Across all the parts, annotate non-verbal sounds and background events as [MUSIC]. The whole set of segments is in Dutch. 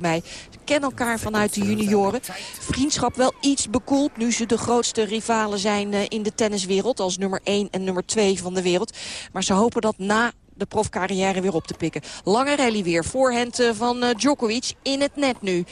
mei. Ze kennen elkaar vanuit de junioren. Vriendschap wel iets bekoeld nu ze de grootste rivalen zijn in de tenniswereld... als nummer 1 en nummer 2 van de wereld. Maar ze hopen dat na de profcarrière weer op te pikken. Lange rally weer. Voorhand van Djokovic in het net nu.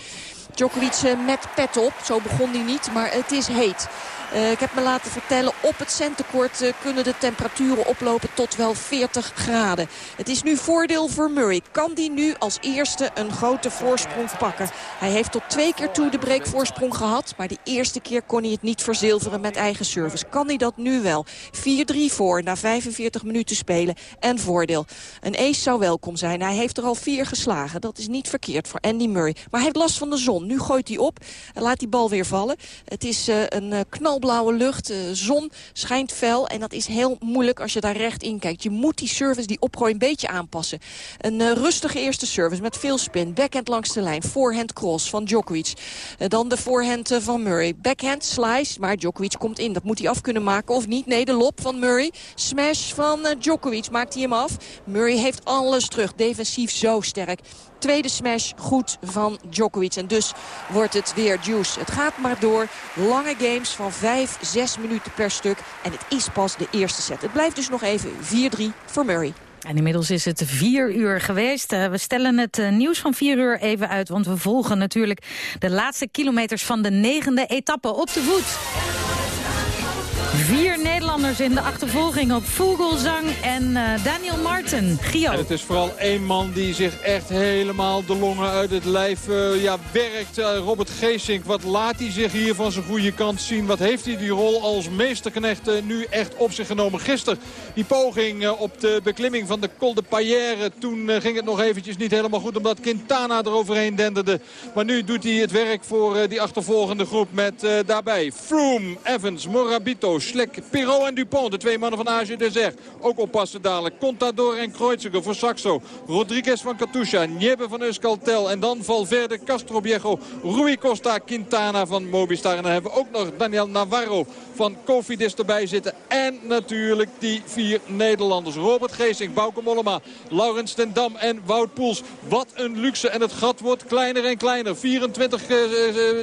Djokovic met pet op. Zo begon hij niet, maar het is heet. Uh, ik heb me laten vertellen, op het centenkort uh, kunnen de temperaturen oplopen tot wel 40 graden. Het is nu voordeel voor Murray. Kan die nu als eerste een grote voorsprong pakken? Hij heeft tot twee keer toe de breekvoorsprong gehad. Maar de eerste keer kon hij het niet verzilveren met eigen service. Kan hij dat nu wel? 4-3 voor na 45 minuten spelen. En voordeel. Een ace zou welkom zijn. Hij heeft er al vier geslagen. Dat is niet verkeerd voor Andy Murray. Maar hij heeft last van de zon. Nu gooit hij op en laat die bal weer vallen. Het is uh, een knal blauwe lucht. Eh, zon schijnt fel en dat is heel moeilijk als je daar recht in kijkt. Je moet die service, die opgooi een beetje aanpassen. Een uh, rustige eerste service met veel spin. Backhand langs de lijn. Forehand cross van Djokovic. Uh, dan de voorhand van Murray. Backhand slice, maar Djokovic komt in. Dat moet hij af kunnen maken of niet. Nee, de lop van Murray. Smash van Djokovic maakt hij hem af. Murray heeft alles terug. Defensief zo sterk. Tweede smash goed van Djokovic. En dus wordt het weer juice. Het gaat maar door. Lange games van 5, 6 minuten per stuk. En het is pas de eerste set. Het blijft dus nog even 4-3 voor Murray. En inmiddels is het vier uur geweest. Uh, we stellen het uh, nieuws van vier uur even uit, want we volgen natuurlijk de laatste kilometers van de negende etappe op de voet. Vier Nederlanders in de achtervolging op Vogelsang en uh, Daniel Martin. Gio. Het is vooral één man die zich echt helemaal de longen uit het lijf uh, ja, werkt. Uh, Robert Geesink, wat laat hij zich hier van zijn goede kant zien? Wat heeft hij die rol als meesterknecht nu echt op zich genomen? Gisteren die poging op de beklimming van de Col de Payère. Toen ging het nog eventjes niet helemaal goed omdat Quintana eroverheen denderde. Maar nu doet hij het werk voor die achtervolgende groep met daarbij Froome, Evans, Morabito, Schlek, Pirot en Dupont. De twee mannen van Age Desert. Ook oppassen dadelijk. Contador en Kreuziger voor Saxo. Rodriguez van Katusha. Niebe van Euskaltel. En dan Valverde, Castro Rui Costa, Quintana van Mobistar. En dan hebben we ook nog Daniel Navarro van Cofidis erbij zitten. En natuurlijk die vier Nederlanders. Robert Geesing, Bauke Mollema, Laurens ten Dam en Wout Poels. Wat een luxe. En het gat wordt kleiner en kleiner. 24 uh,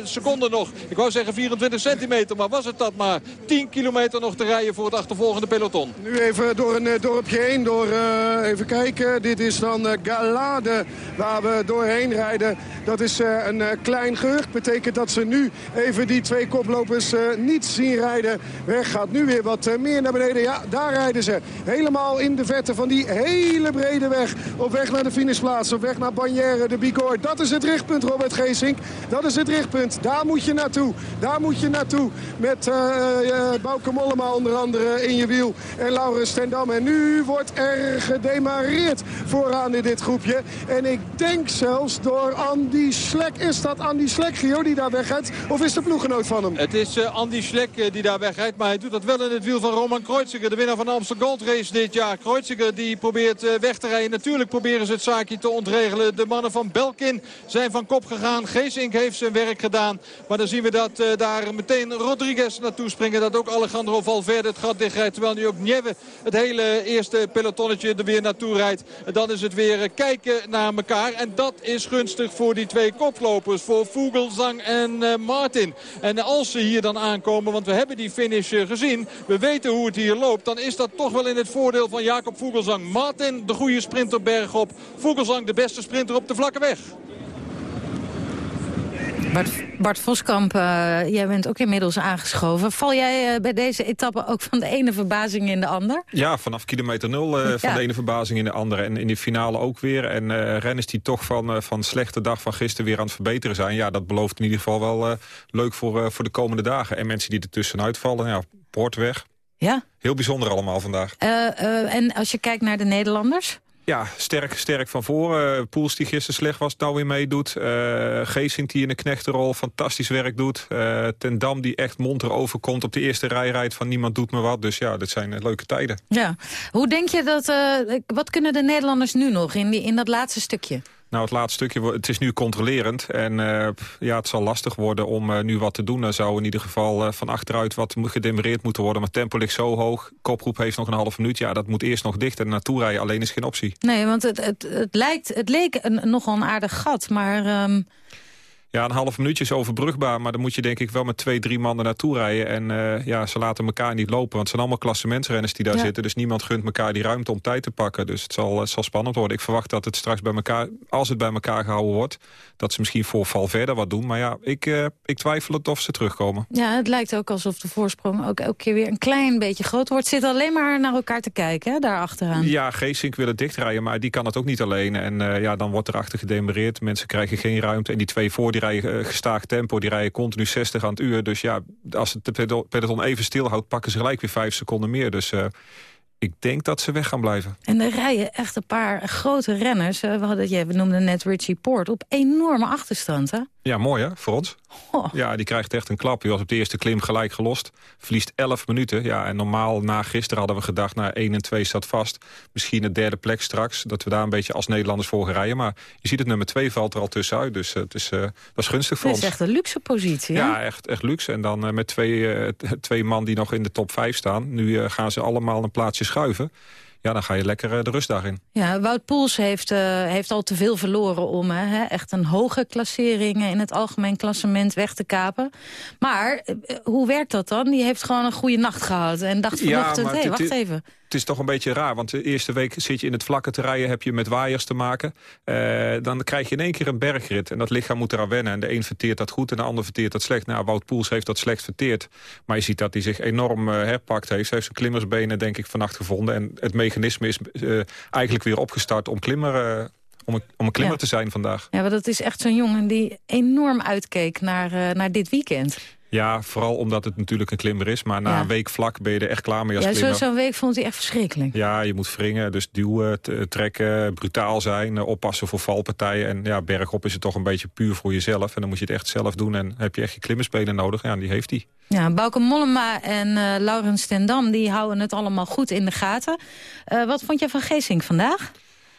seconden nog. Ik wou zeggen 24 centimeter, maar was het dat maar. 10 kilometer nog te rijden voor het achtervolgende peloton. Nu even door een uh, dorpje heen. Door, uh, even kijken. Dit is dan uh, Galade waar we doorheen rijden. Dat is een klein gerucht. Betekent dat ze nu even die twee koplopers niet zien rijden Weg gaat nu weer wat eh, meer naar beneden. Ja, daar rijden ze. Helemaal in de vette van die hele brede weg. Op weg naar de finishplaats. Op weg naar Bagnères de Bigorre. Dat is het richtpunt, Robert Geesink. Dat is het richtpunt. Daar moet je naartoe. Daar moet je naartoe. Met uh, Bouke Mollema onder andere in je wiel. En Laurens Stendam. En nu wordt er gedemareerd vooraan in dit groepje. En ik denk zelfs door Andy Slek. Is dat Andy Slek, Gio, die daar weggaat? Of is de ploeggenoot van hem? Het is uh, Andy Slek die daar wegrijdt. Maar hij doet dat wel in het wiel van Roman Kreuziger. De winnaar van de Amsterdam Gold Race dit jaar. Kreuziger die probeert eh, weg te rijden. Natuurlijk proberen ze het zaakje te ontregelen. De mannen van Belkin zijn van kop gegaan. Geesink heeft zijn werk gedaan. Maar dan zien we dat daar meteen Rodriguez naartoe springen. Dat ook Alejandro Valverde het gat dichtrijdt. Terwijl nu ook Nieve het hele eerste pelotonnetje er weer naartoe rijdt. Dan is het weer uh, kijken naar elkaar. En dat is gunstig voor die twee koplopers. Voor Vogelsang en Martin. En als ze hier dan aankomen, want we hebben die finish eh, gezien. We weten hoe het hier loopt. Dan is dat toch wel in het voordeel van Jacob Vogelsang. Martin, de goede sprinter bergop. Vogelsang, de beste sprinter op de vlakke weg. Bart, Bart Voskamp, uh, jij bent ook inmiddels aangeschoven. Val jij uh, bij deze etappe ook van de ene verbazing in de ander? Ja, vanaf kilometer nul uh, van de ene verbazing in de andere. En in de finale ook weer. En renners die toch van, van slechte dag van gisteren weer aan het verbeteren zijn. Ja, dat belooft in ieder geval wel leuk voor, voor de komende dagen. En mensen die er tussenuit vallen, ja, poort weg. Ja? Heel bijzonder allemaal vandaag. en als je kijkt naar de Nederlanders? Ja, sterk, sterk van voren. Poels die gisteren slecht was, nou weer meedoet. Uh, Geesink die in de knechtenrol fantastisch werk doet. Uh, Ten Dam die echt monter overkomt op de eerste rij rijdt van niemand doet me wat. Dus ja, dit zijn leuke tijden. Ja. Hoe denk je dat, wat kunnen de Nederlanders nu nog in, die, in dat laatste stukje? Nou, het laatste stukje, het is nu controlerend. En uh, ja, het zal lastig worden om uh, nu wat te doen. Er zou in ieder geval uh, van achteruit wat gedemereerd moeten worden. Maar tempo ligt zo hoog. Kopgroep heeft nog een half minuut. Ja, dat moet eerst nog dicht. En naartoe rijden alleen is geen optie. Nee, want het, het, het, lijkt, het leek nogal een aardig gat. Maar... Um... Ja, een half minuutje is overbrugbaar. Maar dan moet je denk ik wel met twee, drie mannen naartoe rijden. En uh, ja, ze laten elkaar niet lopen. Want het zijn allemaal klassementsrenners die daar ja. zitten. Dus niemand gunt elkaar die ruimte om tijd te pakken. Dus het zal, het zal spannend worden. Ik verwacht dat het straks bij elkaar, als het bij elkaar gehouden wordt... dat ze misschien voor verder wat doen. Maar ja, ik, uh, ik twijfel het of ze terugkomen. Ja, het lijkt ook alsof de voorsprong ook elke keer weer een klein beetje groter wordt. Zit alleen maar naar elkaar te kijken, hè, daar achteraan. Ja, Geesink wil het dichtrijden, maar die kan het ook niet alleen. En uh, ja, dan wordt erachter gedemereerd. Mensen krijgen geen ruimte. En die twee voor die rijden gestaag tempo. Die rijden continu 60 aan het uur. Dus ja, als het de peloton even stilhoudt, pakken ze gelijk weer 5 seconden meer. Dus uh, ik denk dat ze weg gaan blijven. En er rijden echt een paar grote renners. We, hadden, we noemden net Richie Poort op enorme achterstand, hè? Ja, mooi hè, voor ons. Oh. Ja, die krijgt echt een klap. Die was op de eerste klim gelijk gelost. Verliest 11 minuten. Ja, en normaal na gisteren hadden we gedacht... naar 1 en 2 staat vast. Misschien een derde plek straks. Dat we daar een beetje als Nederlanders voor gaan rijden. Maar je ziet het nummer 2 valt er al tussenuit. Dus uh, het is, uh, dat is gunstig voor ons. Het is echt een luxe positie, hè? Ja, echt, echt luxe. En dan uh, met twee, twee man die nog in de top 5 staan. Nu gaan ze allemaal een plaatsje schuiven ja, dan ga je lekker uh, de rustdag in. Ja, Wout Poels heeft, uh, heeft al te veel verloren om hè, echt een hoge klassering in het algemeen klassement weg te kapen. Maar uh, hoe werkt dat dan? Die heeft gewoon een goede nacht gehad en dacht vanochtend, hé, hey, wacht even het is toch een beetje raar, want de eerste week zit je in het vlakke te rijden... heb je met waaiers te maken. Uh, dan krijg je in één keer een bergrit en dat lichaam moet eraan wennen. En de een verteert dat goed en de ander verteert dat slecht. Nou, Wout Poels heeft dat slecht verteerd. Maar je ziet dat hij zich enorm uh, herpakt heeft. Hij heeft zijn klimmersbenen denk ik vannacht gevonden. En het mechanisme is uh, eigenlijk weer opgestart om klimmer... om een, om een klimmer ja. te zijn vandaag. Ja, maar dat is echt zo'n jongen die enorm uitkeek naar, naar dit weekend. Ja, vooral omdat het natuurlijk een klimmer is. Maar na Ja. een week vlak ben je er echt klaar mee als Ja, klimmer. zo- zo'n week vond hij echt verschrikkelijk. Ja, je moet wringen, dus duwen, t- trekken, brutaal zijn, eh, oppassen voor valpartijen. En ja, bergop is het toch een beetje puur voor jezelf. En dan moet je het echt zelf doen en heb je echt je klimmerspeler nodig. Ja, die heeft hij. Ja, Bauke Mollema en eh Laurens ten Dam die houden het allemaal goed in de gaten. Eh, wat vond je van Geesink vandaag?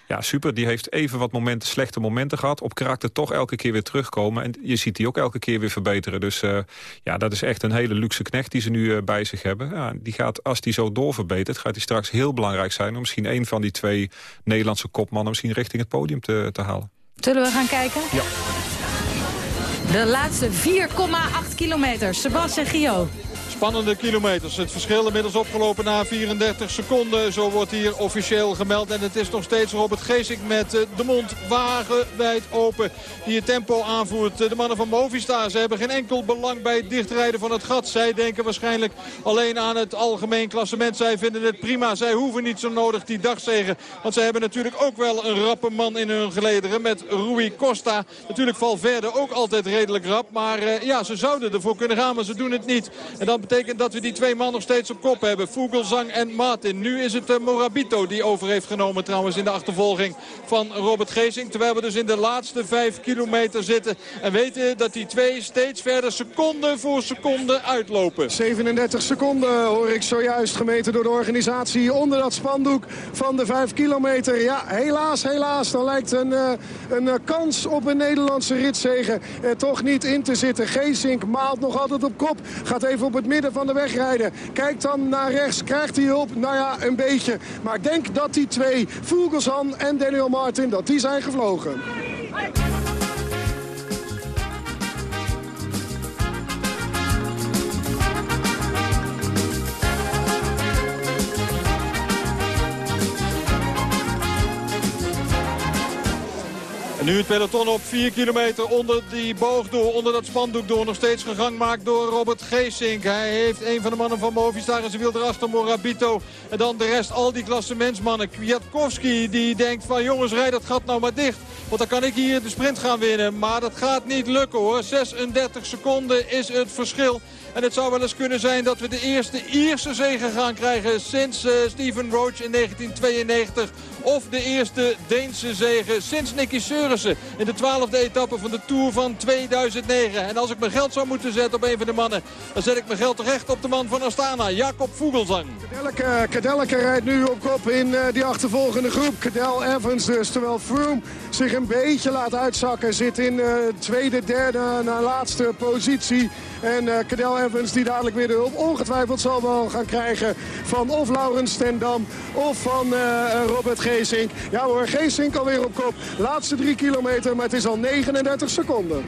Ja, super. Die heeft even wat momenten, slechte momenten gehad. Op karakter toch elke keer weer terugkomen. En je ziet die ook elke keer weer verbeteren. Dus uh, ja, dat is echt een hele luxe knecht die ze nu uh, bij zich hebben. Ja, die gaat, als die zo doorverbetert, gaat hij straks heel belangrijk zijn... om misschien een van die twee Nederlandse kopmannen... misschien richting het podium te, te halen. Zullen we gaan kijken? Ja. De laatste 4,8 kilometer. Sebastian Gio. Spannende kilometers. Het verschil inmiddels opgelopen na 34 seconden. Zo wordt hier officieel gemeld. En het is nog steeds Robert Geesink met uh, de mond wagenwijd open. Die het tempo aanvoert. De mannen van Movistar. Ze hebben geen enkel belang bij het dichtrijden van het gat. Zij denken waarschijnlijk alleen aan het algemeen klassement. Zij vinden het prima. Zij hoeven niet zo nodig die dagzegen. Want zij hebben natuurlijk ook wel een rappe man in hun gelederen. Met Rui Costa. Natuurlijk Valverde ook altijd redelijk rap. Maar uh, ja, ze zouden ervoor kunnen gaan. Maar ze doen het niet. En dan betekent dat we die twee man nog steeds op kop hebben. Vogelsang en Martin. Nu is het uh, Morabito die over heeft genomen trouwens in de achtervolging van Robert Geesing. Terwijl we dus in de laatste vijf kilometer zitten. En weten dat die twee steeds verder seconde voor seconde uitlopen. 37 seconden hoor ik zojuist gemeten door de organisatie onder dat spandoek van de 5 kilometer. Ja, helaas, helaas. Dan lijkt een, uh, een uh, kans op een Nederlandse ritzegen er toch niet in te zitten. Geesink maalt nog altijd op kop. Gaat even op het midden van de weg rijden. Kijkt dan naar rechts. Krijgt hij hulp? Nou ja, een beetje. Maar ik denk dat die twee, Vogelshan en Daniel Martin, dat die zijn gevlogen. Nu het peloton op 4 kilometer onder die boog door, onder dat spandoek door. Nog steeds gegang maakt door Robert Geesink. Hij heeft een van de mannen van Movistar en ze wil erachter Morabito. En dan de rest, al die klassementsmannen. Kwiatkowski die denkt van jongens rijd dat gat nou maar dicht. Want dan kan ik hier de sprint gaan winnen. Maar dat gaat niet lukken hoor. 36 seconden is het verschil. En het zou wel eens kunnen zijn dat we de eerste Ierse zege gaan krijgen sinds uh, Steven Roach in 1992. Of de eerste Deense zege sinds Nicky Seurissen in de twaalfde etappe van de Tour van 2009. En als ik mijn geld zou moeten zetten op een van de mannen, dan zet ik mijn geld terecht op de man van Astana, Jacob Vogelsang. Kadelke, Kadelke rijdt nu op kop in uh, die achtervolgende groep. Cadel Evans dus, terwijl Froome zich een beetje laat uitzakken. Zit in uh, tweede, derde, na laatste positie. En Cadel Evans die dadelijk weer de hulp ongetwijfeld zal wel gaan krijgen van of Laurens Stendam of van uh, Robert Geesink. Ja hoor, Geesink alweer op kop. Laatste drie kilometer, maar het is al 39 seconden.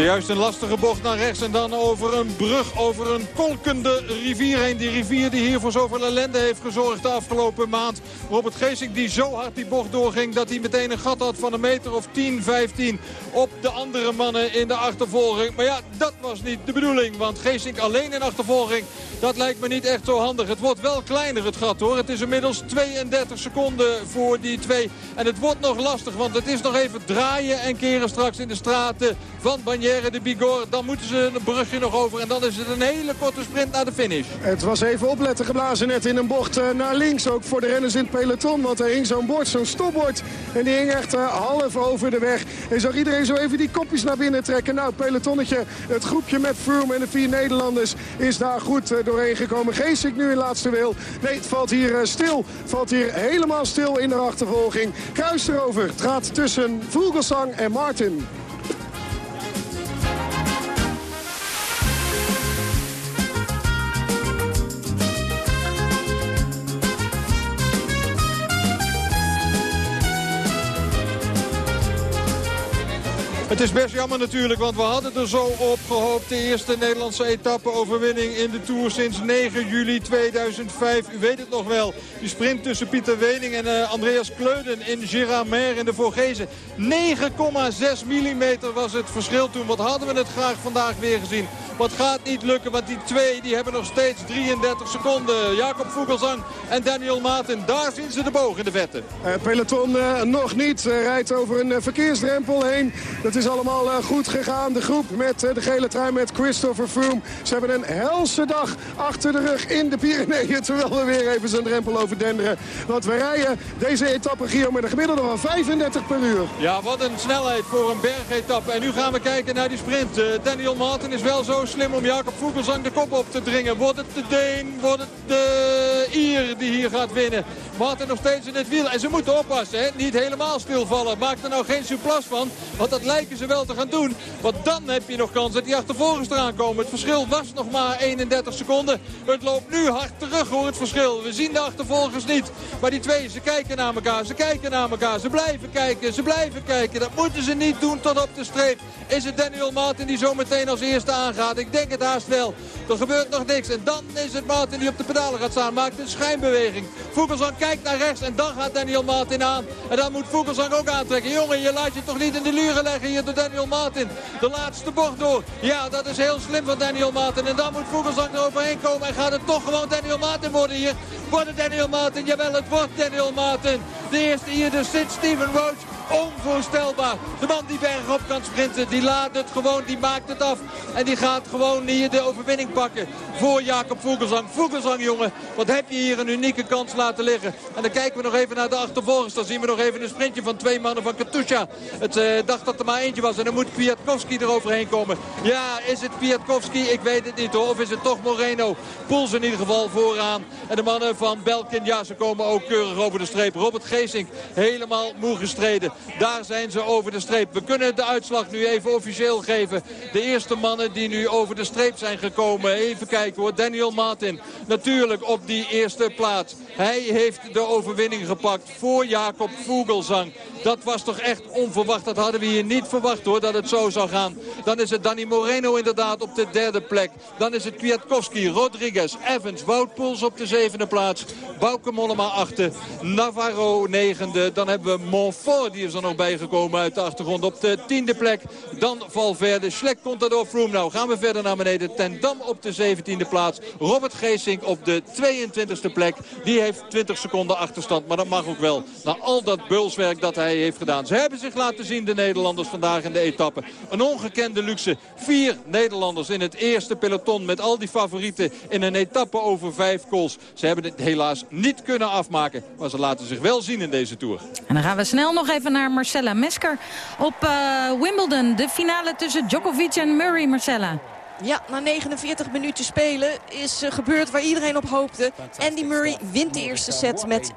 Zojuist een lastige bocht naar rechts en dan over een brug, over een kolkende rivier heen. Die rivier die hier voor zoveel ellende heeft gezorgd de afgelopen maand. Robert Geesink die zo hard die bocht doorging dat hij meteen een gat had van een meter of 10, 15 op de andere mannen in de achtervolging. Maar ja, dat was niet de bedoeling, want Geesink alleen in achtervolging, dat lijkt me niet echt zo handig. Het wordt wel kleiner het gat hoor. Het is inmiddels 32 seconden voor die twee. En het wordt nog lastig, want het is nog even draaien en keren straks in de straten van De. Dan moeten ze een brugje nog over. En dan is het een hele korte sprint naar de finish. Het was even opletten geblazen net in een bocht eh, naar links. Ook voor de renners in het peloton. Want er hing zo'n bord, zo'n stopbord. En die hing echt eh, half over de weg. En zag iedereen zo even die kopjes naar binnen trekken. Nou, pelotonnetje, het groepje met Froome en de vier Nederlanders... is daar goed eh, doorheen gekomen. ik nu in laatste wil. Nee, het valt hier stil. Valt hier helemaal stil in de achtervolging. Kruis erover. Het gaat tussen Vogelsang en Martin. Het is best jammer natuurlijk, want we hadden er zo op gehoopt. De eerste Nederlandse etappe-overwinning in de Tour sinds 9 juli 2005. U weet het nog wel. Die sprint tussen Pieter Wening en uh, Andreas Kleuden in Giramer in de Vorgezen. 9,6 mm was het verschil toen. Wat hadden we het graag vandaag weer gezien. Wat gaat niet lukken, want die twee die hebben nog steeds 33 seconden. Jacob Vogelsang en Daniel Maarten. Daar zien ze de boog in de vette. Uh, peloton uh, nog niet. rijdt over een verkeersdrempel heen. Dat is allemaal uh, goed gegaan. De groep met de gele trui met Christopher Froome. Ze hebben een helse dag achter de rug in de Pyreneeën. Terwijl we weer even zijn drempel over denderen. Want we rijden deze etappe, Gio, met een gemiddelde van 35 per uur. Ja, wat een snelheid voor een bergetappe. En nu gaan we kijken naar die sprint. Daniel Martin is wel zo slim om Jacob Vogelsang de kop op te dringen. Wordt het de Deen, wordt het de Ier die hier gaat winnen. Martin nog steeds in het wiel. En ze moeten oppassen, hè? niet helemaal stilvallen. Maak er nou geen surplus van, want dat lijken wel te gaan doen. Want dan heb je nog kans dat die achtervolgers eraan komen. Het verschil was nog maar 31 seconden. Het loopt nu hard terug hoor, het verschil. We zien de achtervolgers niet. Maar die twee, ze kijken naar elkaar, ze kijken naar elkaar. Ze blijven kijken, ze blijven kijken. Dat moeten ze niet doen tot op de streep. Is het Daniel Martin die zo meteen als eerste aangaat? Ik denk het haast wel. Er gebeurt nog niks. En dan is het Martin die op de pedalen gaat staan. Maakt een schijnbeweging. Vogelsang kijkt naar rechts en dan gaat Daniel Martin aan. En dan moet Vogelsang ook aantrekken. Jongen, je laat je toch niet in de luren leggen hier Daniel Martin. De laatste bocht door. Ja, dat is heel slim van Daniel Martin. En dan moet Vogelsang er overheen komen. En gaat het toch gewoon Daniel Martin worden hier. Wordt het Daniel Martin? Jawel, het wordt Daniel Martin. De eerste hier dus zit Steven Roach. Onvoorstelbaar. De man die bergop kan sprinten, die laat het gewoon, die maakt het af. En die gaat gewoon hier de overwinning pakken voor Jacob Vogelsang. Vogelsang, jongen, wat heb je hier een unieke kans laten liggen. En dan kijken we nog even naar de achtervolgers. Dan zien we nog even een sprintje van twee mannen van Katusha. Het uh, dacht dat er maar eentje was. En dan moet Kwiatkowski eroverheen komen. Ja, is het Kwiatkowski? Ik weet het niet hoor. Of is het toch Moreno? Poels in ieder geval vooraan. En de mannen van Belkin, ja, ze komen ook keurig over de streep. Robert Geesink helemaal moe gestreden. Daar zijn ze over de streep. We kunnen de uitslag nu even officieel geven. De eerste mannen die nu over de streep zijn gekomen. Even kijken hoor. Daniel Martin natuurlijk op die eerste plaats. Hij heeft de overwinning gepakt voor Jacob Vogelsang. Dat was toch echt onverwacht. Dat hadden we hier niet verwacht hoor, dat het zo zou gaan. Dan is het Danny Moreno inderdaad op de derde plek. Dan is het Kwiatkowski, Rodriguez, Evans, Wout Poels op de zevende plaats. Bauke Mollema achter, Navarro negende. Dan hebben we Montfort, die is er nog bijgekomen uit de achtergrond op de tiende plek. Dan Valverde, Schlek komt door Froome. Nou gaan we verder naar beneden. Ten Dam op de zeventiende plaats. Robert Geesink op de 22e plek. Die heeft 20 seconden achterstand, maar dat mag ook wel. Na al dat bulswerk dat hij heeft gedaan. Ze hebben zich laten zien, de Nederlanders, vandaag in de etappe. Een ongekende luxe. Vier Nederlanders in het eerste peloton met al die favorieten in een etappe over vijf goals. Ze hebben het helaas niet kunnen afmaken, maar ze laten zich wel zien in deze Tour. En dan gaan we snel nog even naar Marcella Mesker op uh, Wimbledon. De finale tussen Djokovic en Murray, Marcella. Ja, na 49 minuten spelen is uh, gebeurd waar iedereen op hoopte. Andy Murray wint de eerste set met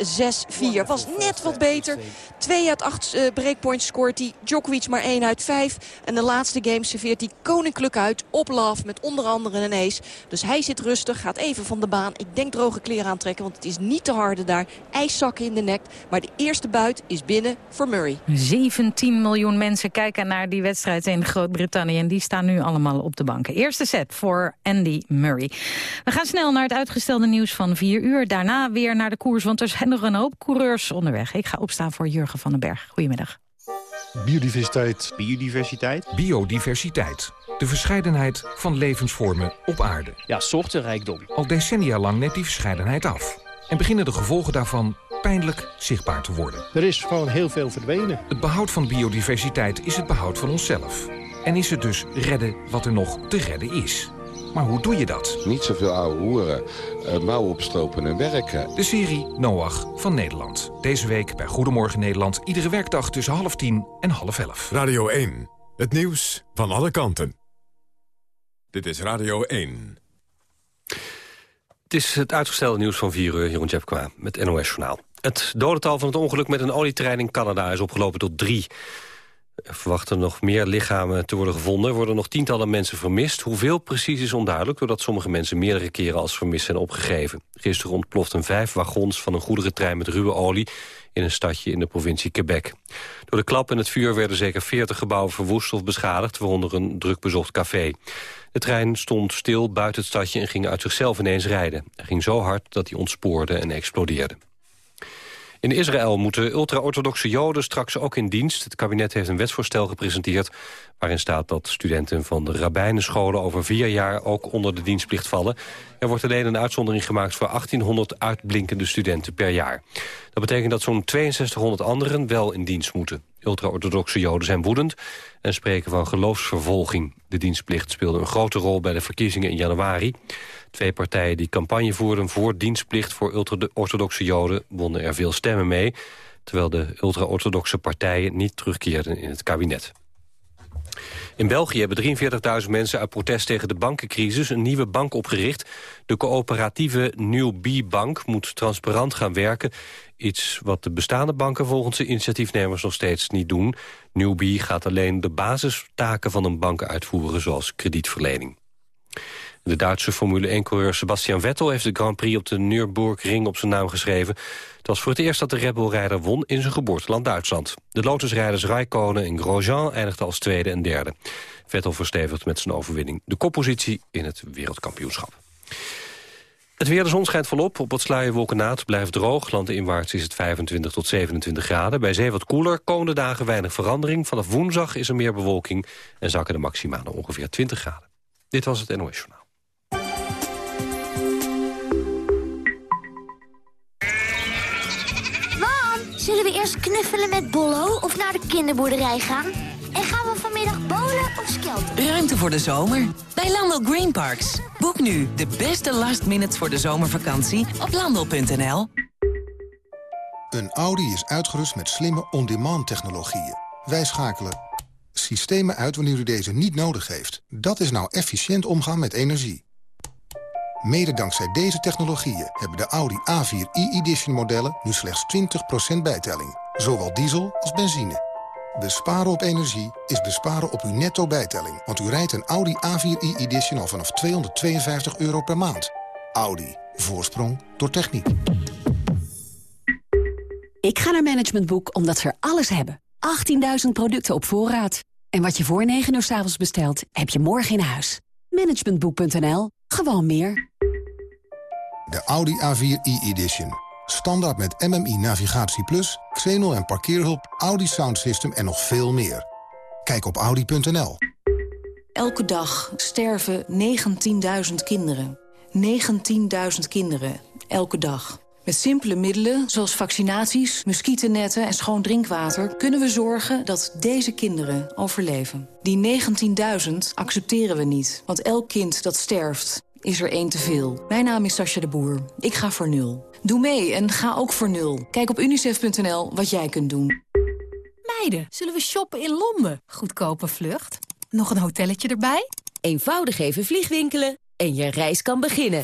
6-4. Was net wat beter. 2 uit 8 uh, breakpoints scoort hij. Djokovic maar 1 uit 5. En de laatste game serveert hij koninklijk uit op love met onder andere een ace. Dus hij zit rustig, gaat even van de baan. Ik denk droge kleren aantrekken, want het is niet te harde daar. IJszakken in de nek. Maar de eerste buit is binnen voor Murray. 17 miljoen mensen kijken naar die wedstrijd in Groot-Brittannië. En die staan nu allemaal op de banken. Eerst eerste set voor Andy Murray. We gaan snel naar het uitgestelde nieuws van 4 uur. Daarna weer naar de koers, want er zijn nog een hoop coureurs onderweg. Ik ga opstaan voor Jurgen van den Berg. Goedemiddag. Biodiversiteit. Biodiversiteit. Biodiversiteit. De verscheidenheid van levensvormen op aarde. Ja, soortenrijkdom. Al decennia lang neemt die verscheidenheid af. En beginnen de gevolgen daarvan pijnlijk zichtbaar te worden. Er is gewoon heel veel verdwenen. Het behoud van biodiversiteit is het behoud van onszelf. En is het dus redden wat er nog te redden is. Maar hoe doe je dat? Niet zoveel oude hoeren, uh, mouwen opstropen en werken. De serie Noach van Nederland. Deze week bij Goedemorgen Nederland. Iedere werkdag tussen half tien en half elf. Radio 1. Het nieuws van alle kanten. Dit is Radio 1. Het is het uitgestelde nieuws van 4 uur, Jeroen Tjepkwa, met NOS Journaal. Het dodental van het ongeluk met een olietrein in Canada is opgelopen tot drie. Er verwachten nog meer lichamen te worden gevonden. Er worden nog tientallen mensen vermist. Hoeveel precies is onduidelijk... doordat sommige mensen meerdere keren als vermist zijn opgegeven. Gisteren ontploften vijf wagons van een goederentrein met ruwe olie... in een stadje in de provincie Quebec. Door de klap en het vuur werden zeker 40 gebouwen verwoest of beschadigd... waaronder een drukbezocht café. De trein stond stil buiten het stadje en ging uit zichzelf ineens rijden. Hij ging zo hard dat hij ontspoorde en explodeerde. In Israël moeten ultra-orthodoxe joden straks ook in dienst. Het kabinet heeft een wetsvoorstel gepresenteerd... waarin staat dat studenten van de rabbijnenscholen over vier jaar ook onder de dienstplicht vallen. Er wordt alleen een uitzondering gemaakt voor 1800 uitblinkende studenten per jaar. Dat betekent dat zo'n 6200 anderen wel in dienst moeten. Ultra-orthodoxe joden zijn woedend en spreken van geloofsvervolging. De dienstplicht speelde een grote rol bij de verkiezingen in januari. Twee partijen die campagne voerden voor dienstplicht voor ultra-orthodoxe joden... wonnen er veel stemmen mee, terwijl de ultra-orthodoxe partijen niet terugkeerden in het kabinet. In België hebben 43.000 mensen uit protest tegen de bankencrisis een nieuwe bank opgericht. De coöperatieve New B-bank moet transparant gaan werken. Iets wat de bestaande banken volgens de initiatiefnemers nog steeds niet doen. New gaat alleen de basistaken van een bank uitvoeren zoals kredietverlening. De Duitse Formule 1-coureur Sebastian Vettel heeft de Grand Prix op de Nürburgring op zijn naam geschreven. Het was voor het eerst dat de Red Bull-rijder won in zijn geboorteland Duitsland. De Lotusrijders Raikkonen en Grosjean eindigden als tweede en derde. Vettel verstevigt met zijn overwinning de koppositie in het wereldkampioenschap. Het weer, de zon schijnt volop. Op wat sluierwolken na, het blijft droog. Landinwaarts is het 25 tot 27 graden. Bij zee wat koeler, komende dagen weinig verandering. Vanaf woensdag is er meer bewolking en zakken de maxima naar ongeveer 20 graden. Dit was het NOS Journaal. Zullen we eerst knuffelen met Bollo of naar de kinderboerderij gaan? En gaan we vanmiddag bowlen of skelten? Ruimte voor de zomer bij Landel Green Parks. Boek nu de beste last minutes voor de zomervakantie op landel.nl. Een Audi is uitgerust met slimme on-demand technologieën. Wij schakelen systemen uit wanneer u deze niet nodig heeft. Dat is nou efficiënt omgaan met energie. Mede dankzij deze technologieën hebben de Audi A4 e-edition modellen nu slechts 20% bijtelling. Zowel diesel als benzine. Besparen op energie is besparen op uw netto bijtelling. Want u rijdt een Audi A4 e-edition al vanaf 252 euro per maand. Audi. Voorsprong door techniek. Ik ga naar Management Boek omdat ze er alles hebben. 18.000 producten op voorraad. En wat je voor 9 uur s avonds bestelt, heb je morgen in huis. Managementboek.nl. Gewoon meer. De Audi A4 e-edition. Standaard met MMI Navigatie Plus, Xenol en parkeerhulp, Audi Sound System en nog veel meer. Kijk op audi.nl. Elke dag sterven 19.000 kinderen. 19.000 kinderen, elke dag. Met simpele middelen, zoals vaccinaties, muggennetten en schoon drinkwater... kunnen we zorgen dat deze kinderen overleven. Die 19.000 accepteren we niet, want elk kind dat sterft is er één te veel. Mijn naam is Sascha de Boer. Ik ga voor nul. Doe mee en ga ook voor nul. Kijk op unicef.nl wat jij kunt doen. Meiden, zullen we shoppen in Londen? Goedkope vlucht. Nog een hotelletje erbij? Eenvoudig even vliegwinkelen en je reis kan beginnen.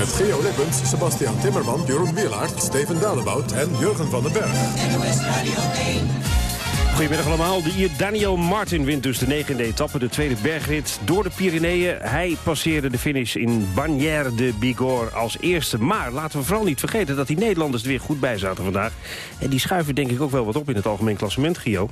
Met Geo Lippens, Sebastian Timmerman, Jeroen Wielaert, Steven Dalebout en Jurgen van den Berg. Goedemiddag allemaal. De Ier Daniel Martin wint dus de negende etappe, de tweede bergrit door de Pyreneeën. Hij passeerde de finish in Bagnères de Bigorre als eerste. Maar laten we vooral niet vergeten dat die Nederlanders er weer goed bij zaten vandaag. En die schuiven denk ik ook wel wat op in het algemeen klassement, Gio.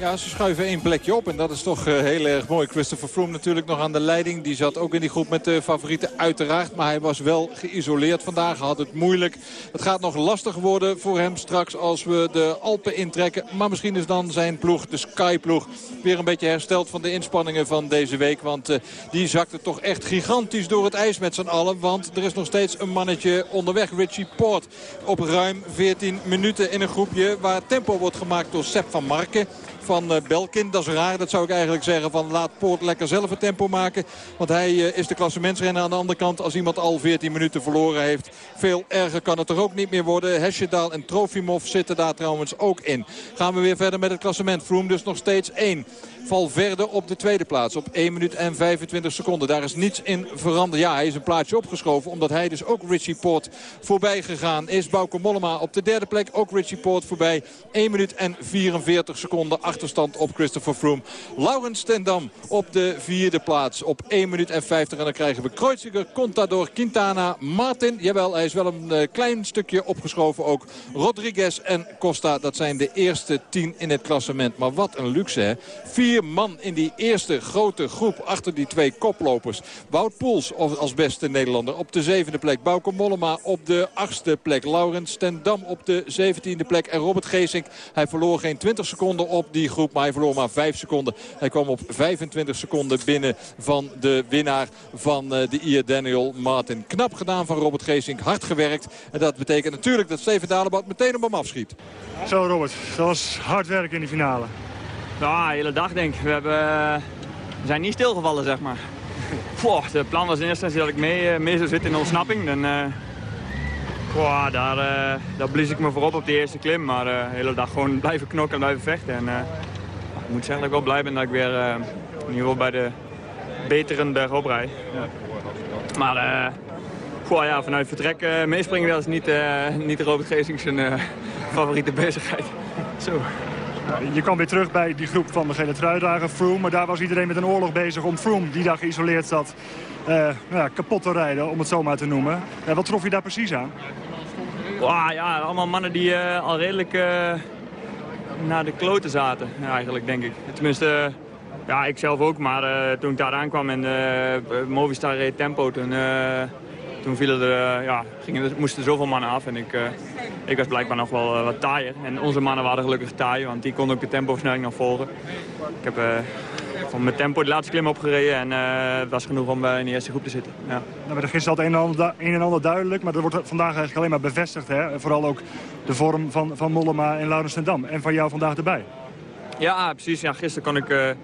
Ja, ze schuiven één plekje op en dat is toch uh, heel erg mooi. Christopher Froome natuurlijk nog aan de leiding. Die zat ook in die groep met de favorieten uiteraard. Maar hij was wel geïsoleerd vandaag. Had het moeilijk. Het gaat nog lastig worden voor hem straks als we de Alpen intrekken. Maar misschien is dan zijn ploeg, de Sky-ploeg, weer een beetje hersteld van de inspanningen van deze week. Want uh, die zakte toch echt gigantisch door het ijs met z'n allen. Want er is nog steeds een mannetje onderweg, Richie Poort. Op ruim 14 minuten in een groepje waar tempo wordt gemaakt door Sepp van Marken van uh, Belkin. Dat is raar, dat zou ik eigenlijk zeggen van laat Poort lekker zelf het tempo maken. Want hij uh, is de klassementsrenner aan de andere kant als iemand al 14 minuten verloren heeft. Veel erger kan het er ook niet meer worden. Hesjedaal en Trofimov zitten daar trouwens ook in. Gaan we weer verder met het klassement. Froome dus nog steeds 1. Valverde op de tweede plaats op 1 minuut en 25 seconden. Daar is niets in veranderd. Ja, hij is een plaatsje opgeschoven omdat hij dus ook Richie Poort voorbij gegaan is. Bauke Mollema op de derde plek. Ook Richie Poort voorbij. 1 minuut en 44 seconden achterstand op Christopher Froome. Laurens Tendam op de vierde plaats op 1 minuut en 50. En dan krijgen we Kreuziger, Contador, Quintana, Martin. Jawel, hij is wel een uh, klein stukje opgeschoven ook. Rodriguez en Costa, dat zijn de eerste 10 in het klassement. Maar wat een luxe hè. Vier man in die eerste grote groep achter die twee koplopers. Wout Poels als beste Nederlander op de zevende plek. Bauke Mollema op de achtste plek. Laurens Stendam op de zeventiende plek. En Robert Geesink, hij verloor geen 20 seconden op die groep. Maar hij verloor maar 5 seconden. Hij kwam op 25 seconden binnen van de winnaar van de IR Daniel Martin. Knap gedaan van Robert Geesink. Hard gewerkt. En dat betekent natuurlijk dat Steven Dalebout meteen op hem afschiet. Zo Robert, dat was hard werk in de finale. Ja, de hele dag denk ik. We, hebben, we zijn niet stilgevallen, zeg maar. De plan was in eerste instantie dat ik mee, mee zou zitten in de ontsnapping. Dan, uh, daar, daar blies ik me voorop op de eerste klim. Maar de hele dag gewoon [LAUGHS] blijven knokken en blijven vechten. En, ik moet zeggen dat ik wel blij ben dat ik weer in ieder geval bij de betere bergop rijd. Ja. Maar poh, ja, vanuit vertrek meespringen dat is niet, niet Robert Geesink zijn favoriete bezigheid. Zo. Je kwam weer terug bij die groep van de gele truidrager, Froome. Maar daar was iedereen met een oorlog bezig om Froome, die daar geïsoleerd zat, uh, ja, kapot te rijden, om het zo maar te noemen. Uh, wat trof je daar precies aan? Wow, ja, allemaal mannen die uh, al redelijk naar de kloten zaten, ja, eigenlijk, denk ik. Tenminste, ja, ik zelf ook, maar toen ik daar aankwam en Movistar reed tempo, toen toen vielen er, ja, gingen, moesten zoveel mannen af en ik, ik was blijkbaar nog wel uh, wat taaier. En onze mannen waren gelukkig taaier, want die konden ook de tempoversnelling nog volgen. Ik heb uh, van mijn tempo de laatste klim opgereden en het was genoeg om in de eerste groep te zitten. Ja. Nou, werd er gisteren al het een en, ander, een en ander duidelijk, maar dat wordt vandaag eigenlijk alleen maar bevestigd. Hè? Vooral ook de vorm van, van Mollema en Laurens ten Dam. En van jou vandaag erbij. Ja, precies. Ja, gisteren kon ik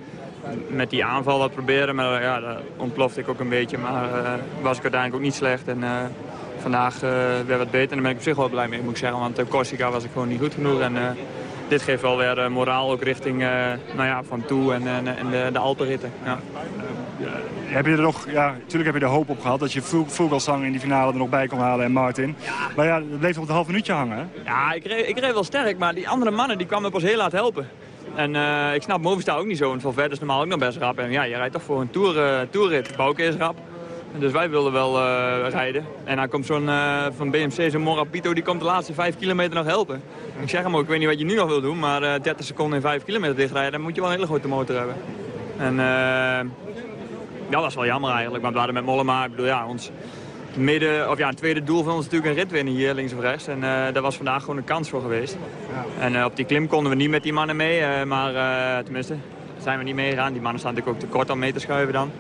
met die aanval wat proberen. Maar ja, daar ontplofte ik ook een beetje. Maar uh, was ik uiteindelijk ook niet slecht. En uh, vandaag uh, weer wat beter. En daar ben ik op zich wel blij mee, moet ik zeggen. Want op Corsica was ik gewoon niet goed genoeg. En dit geeft wel weer moraal ook richting nou ja, Van Toe en, en, en de, de Alpenritten. Ja. Heb je er nog, ja, natuurlijk heb je er hoop op gehad dat je Vogelsang in die finale er nog bij kon halen en Martin. Ja. Maar ja, dat bleef nog een half minuutje hangen. Hè? Ja, ik reed, ik reed wel sterk, maar die andere mannen die kwamen pas heel laat helpen. En uh, ik snap Movistar ook niet zo, want Valverde is normaal ook nog best rap. En ja, je rijdt toch voor een tour, uh, tourrit. Bouke is rap. Dus wij wilden wel uh, rijden. En dan komt zo'n uh, van BMC, zo'n Morapito, die komt de laatste 5 kilometer nog helpen. Ik zeg hem ook, ik weet niet wat je nu nog wil doen, maar uh, 30 seconden in 5 kilometer dichtrijden, dan moet je wel een hele grote motor hebben. En ja, dat is wel jammer eigenlijk. Maar we hadden met Mollema, ik bedoel ja, ons midden, of ja, het tweede doel van ons is natuurlijk een rit winnen hier links of rechts. En uh, daar was vandaag gewoon een kans voor geweest. Ja. En uh, op die klim konden we niet met die mannen mee, uh, maar tenminste, zijn we niet meegegaan. Die mannen staan natuurlijk ook te kort om mee te schuiven dan.